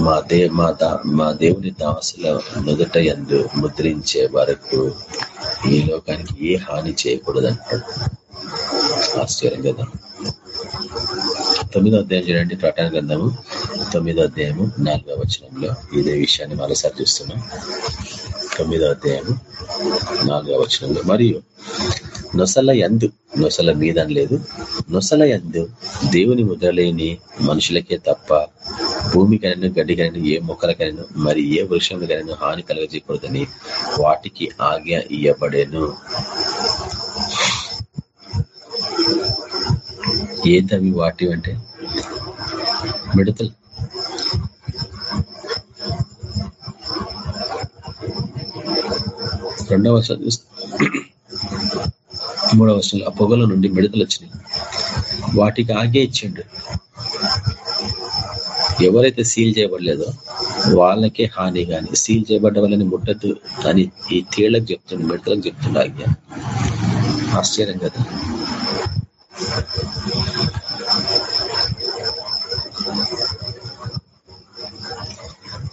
మా దే మా మా దేవుని దాసుల మొదట ఎందు ముద్రించే వరకు ఈ లోకానికి ఏ హాని చేయకూడదు అంటాడు ఆశ్చర్యం కదా. తొమ్మిదో అధ్యాయం చూడండి ప్రకటన గ్రంథము తొమ్మిదో అధ్యాయము నాలుగో వచనంలో ఇదే విషయాన్ని మరోసారి చూస్తున్నాం. తొమ్మిదో అధ్యాయము నాలుగో వచనంలో మరియు నొసల ఎందు నొసల మీద లేదు నొసల ఎందు దేవుని ముద్రలేని మనుషులకే తప్ప భూమికైనా గడ్డికైనా ఏ మొక్కలకైనా మరి ఏ వృక్షంకైనా హాని కలగజేయకూడదని వాటికి ఆజ్ఞ ఇయ్యబడేను. ఏంటవి వాటి అంటే? మిడతలు. రెండవ మూడవ వర్షంలో ఆ పొగల నుండి మిడతలు వచ్చినాయి వాటికి ఆగే ఇచ్చిండు. ఎవరైతే సీల్ చేయబడలేదో వాళ్ళకే హాని కానీ సీల్ చేయబడ్డ వాళ్ళని ముట్టద్దు అని ఈ తేళ్ళకు చెప్తుండే మిడతలకు చెప్తుండే ఆజ్ఞ. ఆశ్చర్యం కదా.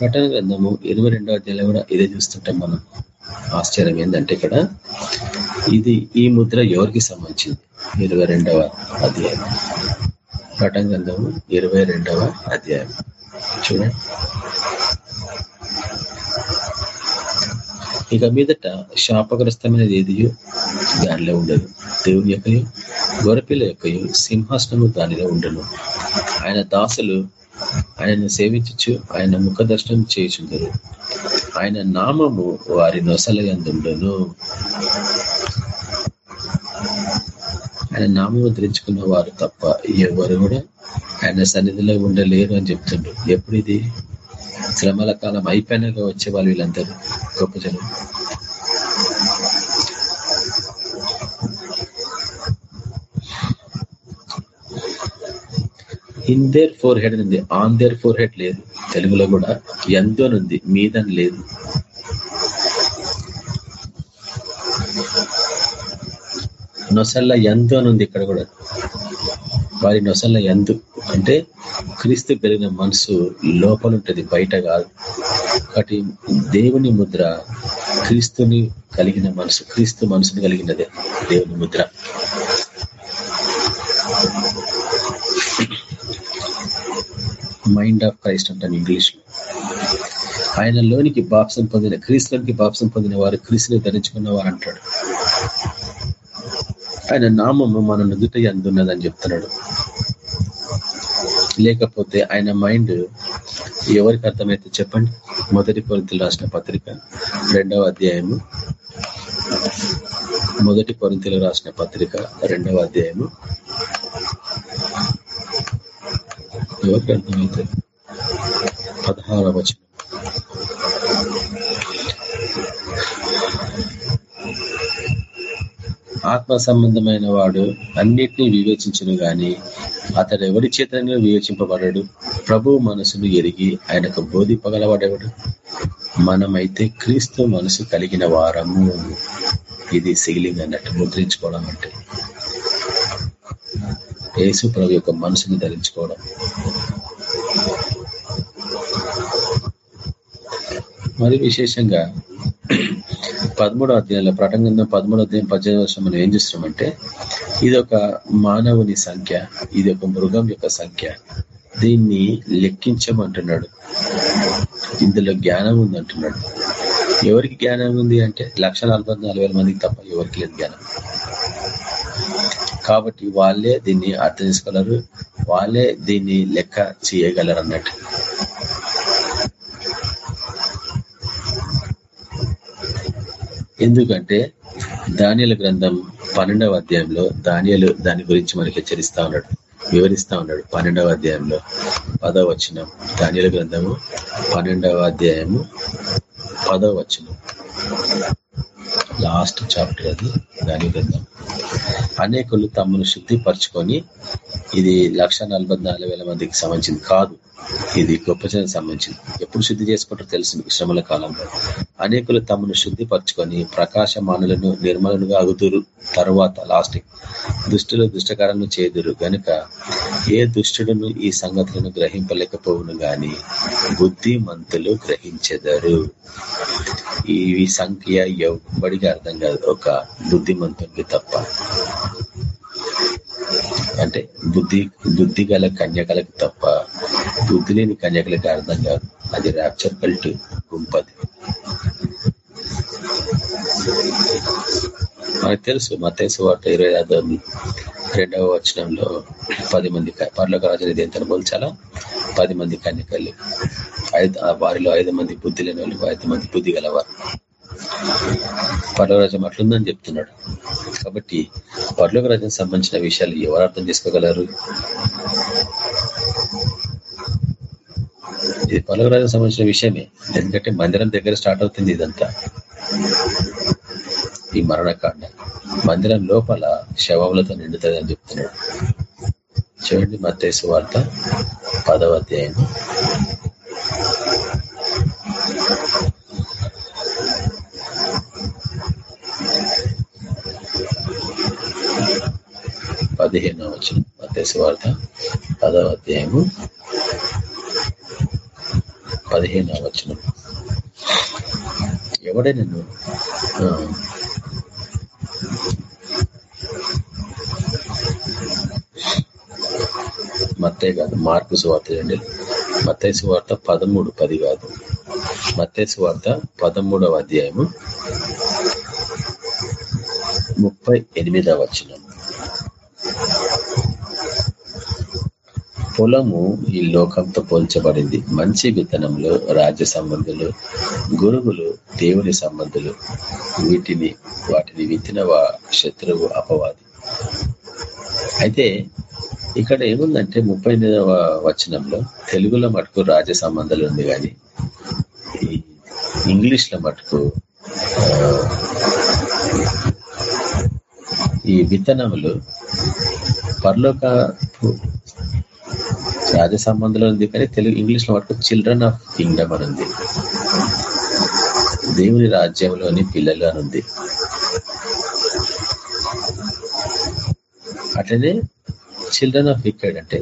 పట్టణ గ్రంథము ఇరవై రెండవ అధ్యాయంలో కూడా ఇదే చూస్తుంటాం మనం. ఆశ్చర్యం ఏంటంటే ఇక్కడ ఇది ఈ ముద్ర ఎవరికి సంబంధించింది? ఇరవై రెండవ అధ్యాయం. పటం గ్రంథము ఇరవై రెండవ అధ్యాయం. చూడండి. ఇక మీదట శాపగ్రస్తమైనది ఏది దానిలో ఉండదు దేవుని యొక్క గొరపిల్ల యొక్క సింహాసనము దానిలో ఉండను. ఆయన దాసులు ఆయనను సేవించచ్చు ఆయన ముఖ దర్శనం చేయుచుందరు. ఆయన నామము వారి నొసల ఎందుండను ఆయన నామము ధరించుకున్న వారు తప్ప ఎవరు కూడా ఆయన సన్నిధిలో ఉండలేరు అని చెప్తుండ్రు. ఎప్పుడు ఇది? శ్రమల కాలం అయిపోయినాక వచ్చే వాళ్ళు వీళ్ళందరూ గొప్ప జనం. ఇన్ దేర్ ఫోర్ హెడ్ ఉంది. ఆన్ దేర్ ఫోర్ హెడ్ లేదు. తెలుగులో కూడా ఎంతోనుంది మీదని లేదు. నొసల్ల ఎందు ఉంది ఇక్కడ కూడా. వారి నొసల్ల ఎందు అంటే క్రీస్తు పెరిగిన మనసు లోపల ఉంటుంది బయట కాదు. ఒకటి దేవుని ముద్ర క్రీస్తుని కలిగిన మనసు క్రీస్తు మనసుని కలిగినదే దేవుని ముద్ర. మైండ్ ఆఫ్ క్రైస్ట్ అంటాను ఇంగ్లీష్ ఆయనలోనికి ఆయన లోనికి బాప్సం పొందిన క్రీస్తులోనికి బాప్సం పొందిన వారు క్రీస్తుని ధరించుకున్న వారు అంటాడు ఆయన నామము మన నుదుట అందున్నదని చెప్తున్నాడు. లేకపోతే ఆయన మైండ్ ఎవరికి అర్థమైతే చెప్పండి? మొదటి కొరింతలు రాసిన పత్రిక రెండవ అధ్యాయము. మొదటి కొరింతలు రాసిన పత్రిక రెండవ అధ్యాయము. ఎవరికి అర్థమైతే? పదహారవ వచనం. ఆత్మ సంబంధమైన వాడు అన్నిటినీ వివేచించను గాని అతడు ఎవరి చేతనే వివేచింపబడడు. ప్రభు మనసును ఎరిగి ఆయనకు బోధిపగలవాడెవడు? మనమైతే క్రీస్తు మనసు కలిగిన వారము. ఇది సిగిలింగ్ అన్నట్టు ముద్రించుకోవడం అంటే. యేసు ప్రభు యొక్క మనసుని ధరించుకోవడం. మరి విశేషంగా పదమూడో అధ్యాయంలో ప్రటంగంలో పదమూడో అధ్యాయం పద్దెనిమిది వర్షం మనం ఏం చూస్తున్నామంటే ఇది ఒక మానవుని సంఖ్య ఇది ఒక మృగం యొక్క సంఖ్య. దీన్ని లెక్కించమంటున్నాడు. ఇందులో జ్ఞానం ఉంది అంటున్నాడు ఎవరికి జ్ఞానం ఉంది అంటే లక్ష మందికి తప్ప ఎవరికి లేదు జ్ఞానం. కాబట్టి వాళ్ళే దీన్ని అర్థం చేసుకోగలరు వాళ్ళే దీన్ని లెక్క చేయగలరు అన్నట్టు ఎందుకంటే ధాన్యాల గ్రంథం పన్నెండవ అధ్యాయంలో ధాన్యాలు దాని గురించి మనకి హెచ్చరిస్తా ఉన్నాడు వివరిస్తా ఉన్నాడు పన్నెండవ అధ్యాయంలో. పదవ వచనం. ధాన్యాల గ్రంథము పన్నెండవ అధ్యాయము పదవ వచనం. లాస్ట్ చాప్టర్ అది దాని గ్రంథం. అనేకులు తమను శుద్ధిపరచుకొని ఇది లక్ష మందికి సంబంధించింది కాదు. ఇది గొప్ప జనానికి సంబంధించింది. ఎప్పుడు శుద్ధి చేసుకుంటారో తెలుసు శ్రమల కాలంలో. అనేకులు తమను శుద్ధిపరచుకొని ప్రకాశమానులను నిర్మలుగా అగుతురు తర్వాత లాస్ట్ దుష్టులు దుష్టకాలను చేదురు. గనుక ఏ దుష్టుడును ఈ సంగతులను గ్రహింపలేకపోవును గాని బుద్ధిమంతులు గ్రహించెదరు. ఈ సంఖ్య ఎవ్వడికి అర్థం కాదు. ఒక బుద్ధిమంతుడికి తప్ప. అంటే బుద్ధి బుద్ధి గల కన్యకలకు తప్ప బుద్ధి లేని కన్యకలకి అర్థం కాదు. అది ర్యాప్చర్ కల్ట్ గుంపది. మనకు తెలుసు మతేసు వార్త ఇరవై ఐదో రెండవ వచనంలో పది మంది పర్లోక రాజు దేంతో పోల్చాలా? పది మంది కన్యకలు. ఐదు వారిలో ఐదు మంది బుద్ధి లేని వాళ్ళు ఐదు మంది బుద్ధి గలవారు. పర్లోకరాజ్యం అట్లుందని చెప్తున్నాడు. కాబట్టి పర్లోకరాజ్యం సంబంధించిన విషయాలు ఎవరు అర్థం చేసుకోగలరు? ఇది పర్లోకరాజ్యం సంబంధించిన విషయమే. ఎందుకంటే మందిరం దగ్గర స్టార్ట్ అవుతుంది ఇదంతా. ఈ మరణకాండ. మందిరం లోపల శవములతో నిండుతుంది అని చెప్తున్నాడు. చూడండి మత్తేసు వార్త పదవ అధ్యాయం పదిహేనవ వచ్చిన మత్స్య వార్త పదవ అధ్యాయము పదిహేనవ వచ్చిన ఎవడే నేను మత్తే కాదు మార్పు సువార్త అండి మత్తయ్య సువార్త పదమూడు పది కాదు. మత్తయ్య సువార్త పదమూడవ అధ్యాయము ముప్పై ఎనిమిదవ వచనం. పొలము ఈ లోకంతో పోల్చబడింది. మంచి విత్తనంలో రాజ్య సంబంధులు గురువులు దేవుని సంబంధులు. వీటిని వాటిని విత్తిన శత్రువు అపవాది. అయితే ఇక్కడ ఏముందంటే ముప్పై ఎనిమిదవ వచనంలో తెలుగులో మటుకు రాజ్య సంబంధాలు ఉంది కానీ ఇంగ్లీష్ మటుకు ఈ విత్తనములు పర్లోక రాజ సంబంధంలో ఉంది కానీ తెలుగు ఇంగ్లీష్లో మటుకు చిల్డ్రన్ ఆఫ్ కింగ్డమ్ అని ఉంది. దేవుని రాజ్యంలోని పిల్లలు అని ఉంది. అట్లనే చిల్డ్రన్ ఆఫ్ వికెడ్ అంటే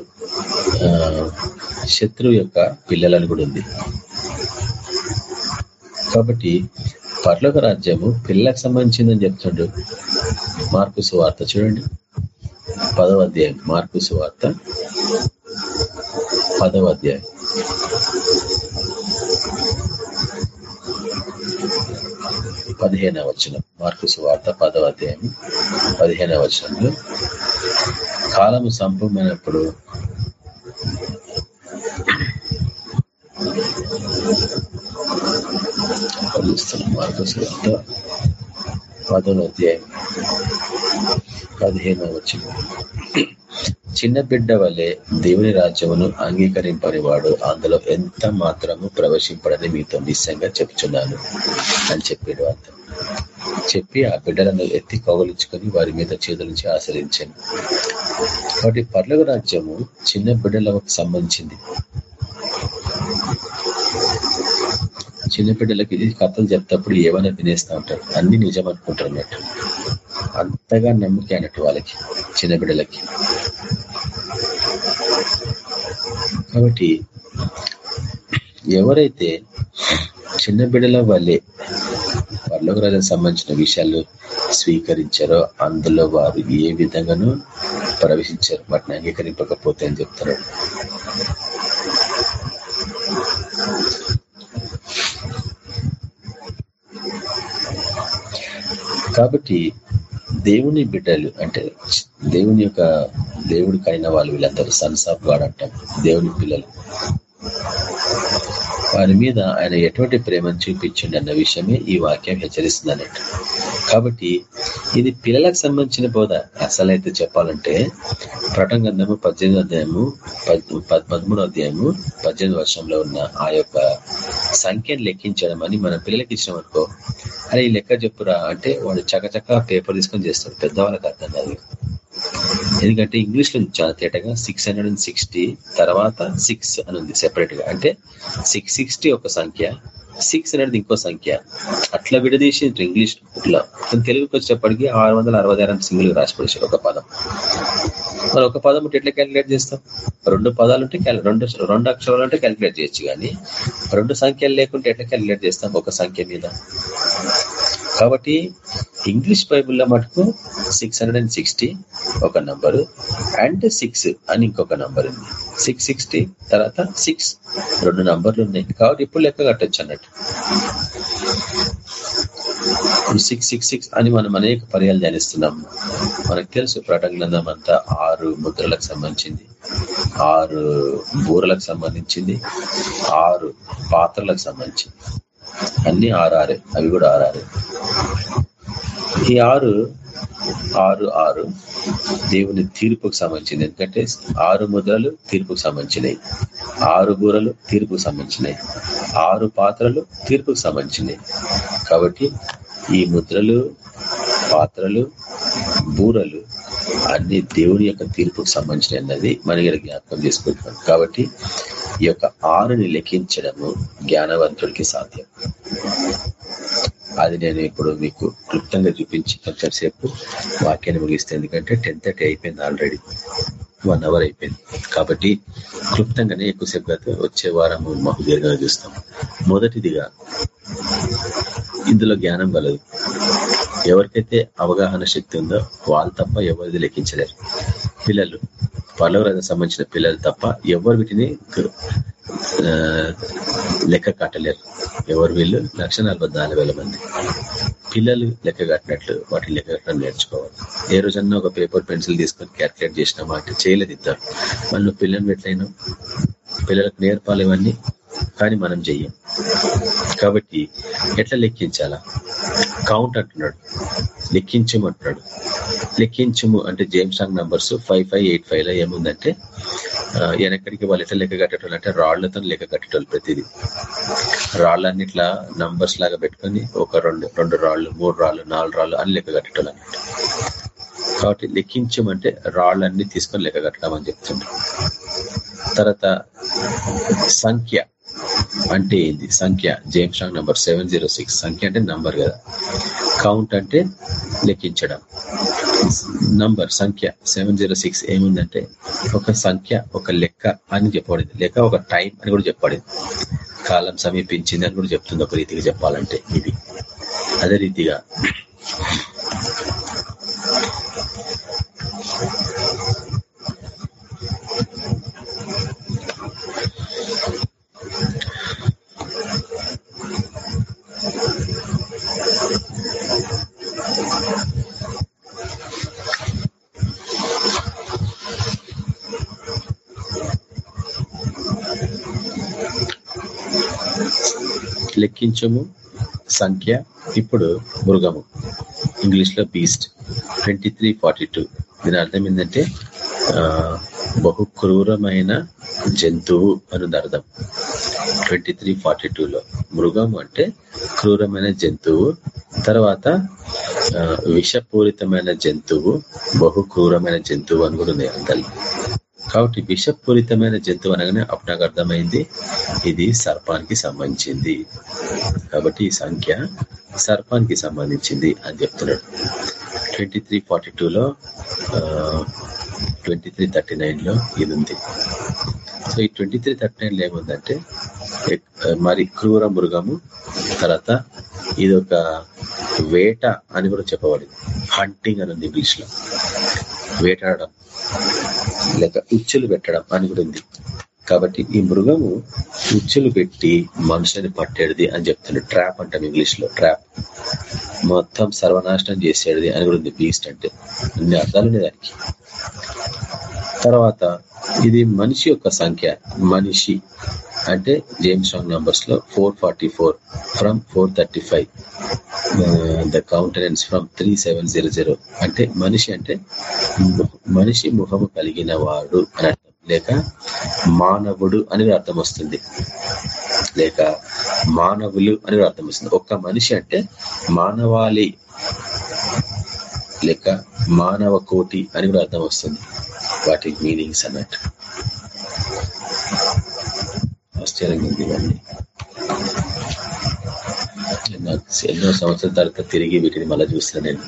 శత్రువు యొక్క పిల్లలని కూడా ఉంది. కాబట్టి పర్లోక రాజ్యము పిల్లలకు సంబంధించిందని చెప్తుండ్రు మార్పు సువార్త చూడండి. పదవ అధ్యాయం మార్పు సువార్త. పదవ అధ్యాయం పదిహేనవ వచనం. మార్కు సువార్త పదవ అధ్యాయం పదిహేనవ వచనంలో. కాలము సంపూర్ణమైనప్పుడు మార్కు సువార్త పదవ అధ్యాయం పదిహేనవ వచనం. చిన్న బిడ్డ వలె దేవుని రాజ్యమును అంగీకరింపని వాడు. అందులో ఎంత మాత్రము ప్రవేశింపడని మీతో నిశ్చయంగా చెప్తున్నాను అని చెప్పాడు అంత చెప్పి ఆ బిడ్డలను ఎత్తి కౌగలించుకొని వారి మీద చేతులుంచి ఆశ్రయించాను కాబట్టి పర్లవ రాజ్యము చిన్న బిడ్డలకు సంబంధించింది. చిన్నపిల్లలకి కథలు చెప్తప్పుడు ఏమైనా వినేస్తూ ఉంటారు. అన్ని నిజం అనుకుంటారు అన్నట్టు అంతగా నమ్మకం అన్నట్టు వాళ్ళకి చిన్నపిల్లలకి. కాబట్టి ఎవరైతే చిన్న బిడ్డల వల్లే పర్లోక సంబంధించిన విషయాలు స్వీకరించారో అందులో వారు ఏ విధంగానూ ప్రవేశించారు. వాటిని అంగీకరింపకపోతే అని చెప్తున్నాడు కాబట్టి దేవుని బిడ్డలు అంటే దేవుని యొక్క దేవుడికైన వాళ్ళు వీళ్ళందరూ సన్స్ ఆఫ్ గాడ్ అంటాం దేవుని పిల్లలు. వారి మీద ఆయన ఎటువంటి ప్రేమను చూపించండి అన్న విషయమే ఈ వాక్యం హెచ్చరిస్తుంది అన్నట్టు కాబట్టి ఇది పిల్లలకు సంబంధించిన బోధ. అసలైతే చెప్పాలంటే ప్రటంగంధము పద్దెనిమిది అధ్యాయము పదమూడు అధ్యాయము పద్దెనిమిది వర్షంలో ఉన్న ఆ యొక్క సంఖ్యను లెక్కించడం అని మన పిల్లలకి ఇచ్చిన అనుకో. అరే ఈ లెక్క చెప్పురా అంటే వాడు చకచక పేపర్ తీసుకొని చేస్తాడు. పెద్దవాళ్ళకి అర్థం కాదు. ఎందుకంటే ఇంగ్లీష్లో చాలా తేటగా సిక్స్ హండ్రెడ్ అండ్ సిక్స్టీ తర్వాత సిక్స్ అని ఉంది సెపరేట్గా. అంటే సిక్స్ సిక్స్టీ ఒక సంఖ్య సిక్స్ అనేది ఇంకో సంఖ్య. అట్లా విడదీసి ఇంగ్లీష్ ఇట్లా తెలుగుకి వచ్చేప్పటికి ఆరు వందల అరవై ఆరు సింగిల్ రాసిపడేసారు ఒక పదం. మరి ఒక పదం ఉంటే ఎట్లా క్యాలిక్యులేట్ చేస్తాం? రెండు పదాలు ఉంటే రెండు రెండు అక్షరాలు ఉంటే క్యాలిక్యులేట్ చేయొచ్చు కానీ రెండు సంఖ్యలు లేకుంటే ఎట్లా క్యాలిక్యులేట్ చేస్తాం ఒక సంఖ్య మీద? కాబట్టి ఇంగ్లీష్ బైబుల్లో మటుకు సిక్స్ హండ్రెడ్ అండ్ సిక్స్టీ ఒక నంబరు అండ్ సిక్స్ అని ఇంకొక నంబర్ ఉంది సిక్స్ సిక్స్టీ తర్వాత సిక్స్ రెండు నంబర్లు ఉన్నాయి. కాబట్టి ఇప్పుడు లెక్క కట్టచ్చు అన్నట్టు. సిక్స్ సిక్స్ సిక్స్ అని మనం అనేక పర్యాలు ధ్యానిస్తున్నాం. మనకు తెలుసు ప్రటగ్రంథం అంతా ఆరు ముద్రలకు సంబంధించింది. ఆరు బూరలకు సంబంధించింది. ఆరు పాత్రలకు సంబంధించింది. అన్ని ఆరారే అవి కూడా ఆరారే ఈ ఆరు ఆరు ఆరు. దేవుని తీర్పుకు సంబంధించింది. ఎందుకంటే ఆరు ముద్రలు తీర్పుకు సంబంధించినవి ఆరు బూరలు తీర్పుకు సంబంధించినవి ఆరు పాత్రలు తీర్పుకు సంబంధించినవి కాబట్టి ఈ ముద్రలు పాత్రలు బూరలు అన్ని దేవుని యొక్క తీర్పుకు సంబంధించిన అన్నది మన జ్ఞాపకం చేసుకుంటున్నాం కాబట్టి ఈ యొక్క ఆరుని లెక్కించడము జ్ఞానవంతుడికి సాధ్యం. అది నేను ఇప్పుడు మీకు క్లుప్తంగా చూపించి కొంచెం సేపు వాక్యాన్ని ముగిస్తే. ఎందుకంటే టెన్ థర్టీ అయిపోయింది ఆల్రెడీ. వన్ అవర్ అయిపోయింది. కాబట్టి క్లుప్తంగానే ఎక్కువసేపు కాదు వచ్చే వారము మాకు దీర్ఘంగా చూస్తాం మొదటిదిగా ఇందులో జ్ఞానం కలదు ఎవరికైతే అవగాహన శక్తి ఉందో వాళ్ళు తప్ప ఎవరిది లెక్కించలేరు. పిల్లలు పర్లవరాజు సంబంధించిన పిల్లలు తప్ప ఎవరు వీటిని లెక్క కట్టలేరు ఎవరు వీళ్ళు లక్ష మంది. పిల్లలు లెక్క కట్టినట్లు వాటిని లెక్క కట్టడం నేర్చుకోవాలి. ఏ రోజన్నా ఒక పేపర్ పెన్సిల్ తీసుకొని క్యాల్కులేట్ చేసిన వాటి చేయలేదు ఇద్దరు. మళ్ళీ పిల్లలు ఎట్లయినా పిల్లలకు నేర్పాలి ఇవన్నీ కానీ మనం చెయ్యం. కాబట్టి ఎట్లా లెక్కించాలా? కౌంట్ అంటున్నాడు. లెక్కించమంటున్నాడు. లెక్కించము అంటే James Strong numbers five five eight ఫైవ్లో ఏముందంటే వెనక్కడికి వాళ్ళు ఎట్లా లెక్క కట్టేటోళ్ళు అంటే రాళ్ళతో లెక్క కట్టేటోళ్ళు ప్రతిదీ. రాళ్ళన్నిట్లా నంబర్స్ లాగా పెట్టుకొని ఒక రెండు రెండు రాళ్ళు మూడు రాళ్ళు నాలుగు రాళ్ళు అని లెక్క కట్టేటోళ్ళు అన్నట్టు. కాబట్టి లెక్కించమంటే రాళ్ళన్ని తీసుకొని లెక్క కట్టడం అని చెప్తుండ్రు. తర్వాత సంఖ్య. అంటే ఏంది? సంఖ్య. James Strong number seven zero six. సంఖ్య అంటే నంబర్ కదా. కౌంట్ అంటే లెక్కించడం. నంబర్ సంఖ్య సెవెన్ జీరో సిక్స్ ఏముందంటే ఒక సంఖ్య ఒక లెక్క అని చెప్పబడింది. లెక్క ఒక టైం అని కూడా చెప్పబడింది. కాలం సమీపించింది అని కూడా చెప్తుంది ఒక రీతిగా చెప్పాలంటే ఇది. అదే రీతిగా లెక్కించము సంఖ్య ఇప్పుడు మృగము. ఇంగ్లీష్లో beast twenty three forty two దీని అర్థం ఏంటంటే బహు క్రూరమైన జంతువు అని అర్థం. ట్వంటీ త్రీ ఫార్టీ టూలో మృగం అంటే క్రూరమైన జంతువు తర్వాత విషపూరితమైన జంతువు బహు క్రూరమైన జంతువు అని కూడా ఉన్నాయి కాబట్టి విషపూరితమైన జంతువు అనగానే అప్పుడు నాకు అర్థమైంది ఇది సర్పానికి సంబంధించింది. కాబట్టి ఈ సంఖ్య సర్పానికి సంబంధించింది అని చెప్తున్నాడు. ట్వంటీ త్రీ ఫార్టీ టూలో ట్వంటీ త్రీ థర్టీ నైన్లో ఇది ఉంది. సో ఈ ట్వంటీ త్రీ థర్టీ నైన్లో ఏముందంటే మరి క్రూర మృగము తర్వాత ఇది ఒక వేట అని కూడా చెప్పబడింది. హంటింగ్ అని ఉంది ఇంగ్లీష్లో. వేటాడడం. లేక ఉచ్చులు పెట్టడం అని కూడా ఉంది. కాబట్టి ఈ మృగము ఉచ్చులు పెట్టి మనుషులని పట్టేది అని చెప్తున్నాడు ట్రాప్ అంటాం ఇంగ్లీష్లో ట్రాప్. మొత్తం సర్వనాశనం చేసేది అని కూడా ఉంది బీస్ట్ అంటే. అన్ని అర్థాలు ఉన్నాయి దానికి. తర్వాత ఇది మనిషి యొక్క సంఖ్య. మనిషి అంటే James Strong నంబర్స్లో four forty four from four thirty five the countenance from three seven zero zero అంటే మనిషి అంటే మనిషి ముఖము కలిగిన వాడు అని అర్థం. లేక మానవుడు అని అర్థం వస్తుంది. లేక మానవులు అని అర్థం వస్తుంది. ఒక్క మనిషి అంటే మానవాళి. లేక మానవ కోటి అని కూడా అర్థం వస్తుంది. వాటి మీనింగ్స్ అన్నట్టు ఆశ్చర్యంగా ఉంది. ఇవన్నీ ఎన్నో సంవత్సరాల తర్వాత తిరిగి వీటిని మళ్ళీ చూస్తున్నా నేను.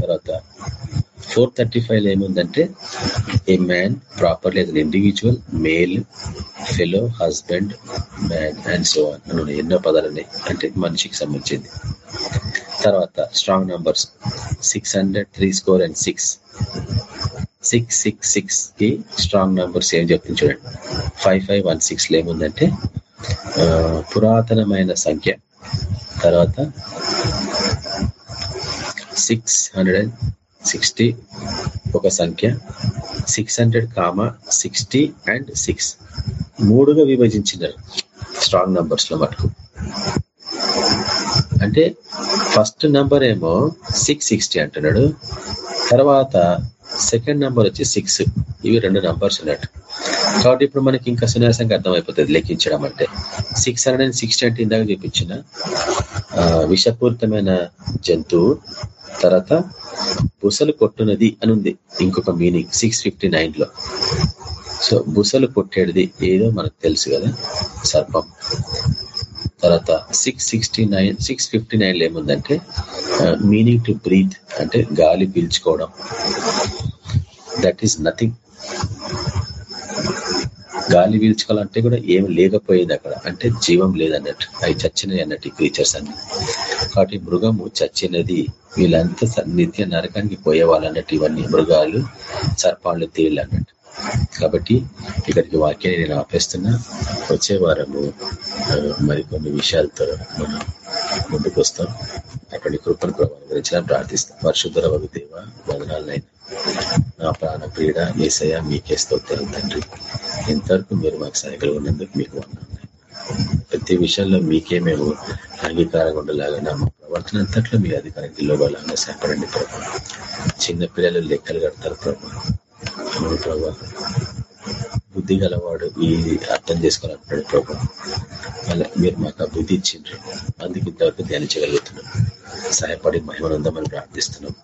తర్వాత ఫోర్ థర్టీ ఫైవ్ ఏముందంటే a man properly an individual male fellow husband man and so అని ఎన్నో పదాలు ఉన్నాయి. అంటే మనిషికి సంబంధించింది. తర్వాత strong numbers six hundred three score and six six six సిక్స్కి స్ట్రాంగ్ నంబర్స్ ఏం చెప్తుంది చూడండి. ఫైవ్ ఫైవ్ వన్ సిక్స్ ఏముందంటే పురాతనమైన సంఖ్య. తర్వాత సిక్స్ హండ్రెడ్ సిక్స్టీ ఒక సంఖ్య. Six hundred comma sixty and six మూడుగా విభజించినారు స్ట్రాంగ్ నంబర్స్లో మటుకు. అంటే ఫస్ట్ నంబర్ ఏమో సిక్స్ సిక్స్టీ అంటున్నాడు. తర్వాత సెకండ్ నంబర్ వచ్చి సిక్స్ ఇవి రెండు నంబర్స్ ఉన్నట్టు. కాబట్టి ఇప్పుడు మనకి ఇంకా సున్యాసంగా అర్థమైపోతుంది లెక్కించడం అంటే. సిక్స్ హండ్రెడ్ అండ్ సిక్స్టీ అంటే ఇందాక చూపించిన విషపూరితమైన జంతువు తర్వాత బుసలు కొట్టునది అని ఉంది ఇంకొక మీనింగ్ సిక్స్ ఫిఫ్టీ లో. సో బుసలు కొట్టేది ఏదో మనకు తెలుసు కదా సర్పం. తర్వాత six sixty nine six fifty nine ఏముందంటే మీనింగ్ టు బ్రీత్ అంటే గాలి పీల్చుకోవడం. దట్ ఈస్ నథింగ్ గాలి పీల్చుకోవాలంటే కూడా ఏం లేకపోయేది అక్కడ. అంటే జీవం లేదన్నట్టు. అవి చచ్చినవి అన్నట్టు క్రీచర్స్ అన్ని. కాబట్టి మృగము చచ్చినది వీళ్ళంతా నిత్య నరకానికి పోయేవాళ్ళన్నట్టు ఇవన్నీ మృగాలు సర్పాలు తేళ్ళు అన్నట్టు. కాబట్టి ఇక్కడికి వాక్యాన్ని నేను ఆపేస్తున్నా. వచ్చే వారము మరికొన్ని విషయాలతో మనం ముందుకు వస్తాం అటువంటి కృపను ప్రభావం గురించి ప్రార్థిస్తాం. పరిశుద్ధర దేవ వదనాలైనా నా ప్రాణ క్రీడ ఏసయ మీకే స్తోత్రాలు తండ్రి. ఎంతవరకు మీరు మాకు సహాయకులు ఉన్నందుకు మీకు ప్రతి విషయంలో మీకే మేము అంగీకారంగా ఉండలాగా మా ప్రవర్తన అంతట్లో మీ అధికారానికి లోబలాగా సహాయపడండి ప్రభావం చిన్న పిల్లలు లెక్కలు కడతారు ప్రభావం ప్రభావ బుద్ధి గలవాడు ఈ అర్థం చేసుకోవాలంటున్నాడు ప్రభావ అలా మీరు మాకు ఆ బుద్ధి ఇచ్చిండ్రు. అందుకు ఇంతవరకు ధ్యానించగలుగుతున్నాం. సహాయపడి మహిమనందమని ప్రార్థిస్తున్నాం.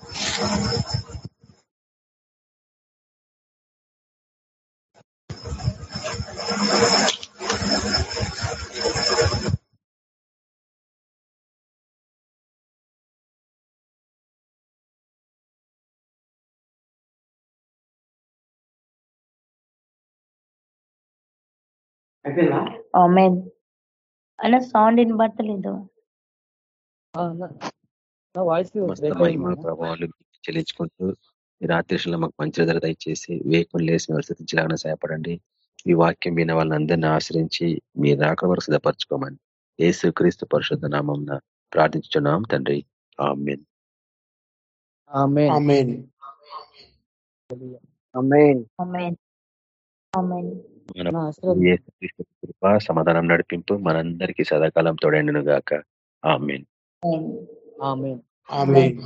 అలా సౌండ్ వినబడతలేదు చెల్లించుకుంటూ ఈ రాత్రి మాకు మంచి ధర దయచేసి వేకుని లేసి వర్షించలాగా సహాయపడండి. ఈ వాక్యం విన వాళ్ళందరినీ ఆశ్రయించి మీ రాక వరకు సిద్ధపరచుకోమని ఏసు క్రీస్తు పరిశుద్ధ నామం ప్రార్థించున్నాం తండ్రి. ఆమెన్. కృప సమాధానం నడిపింపు మనందరికీ సదాకాలం తోడైండును గాక ఆమెన్. ప్రైజ్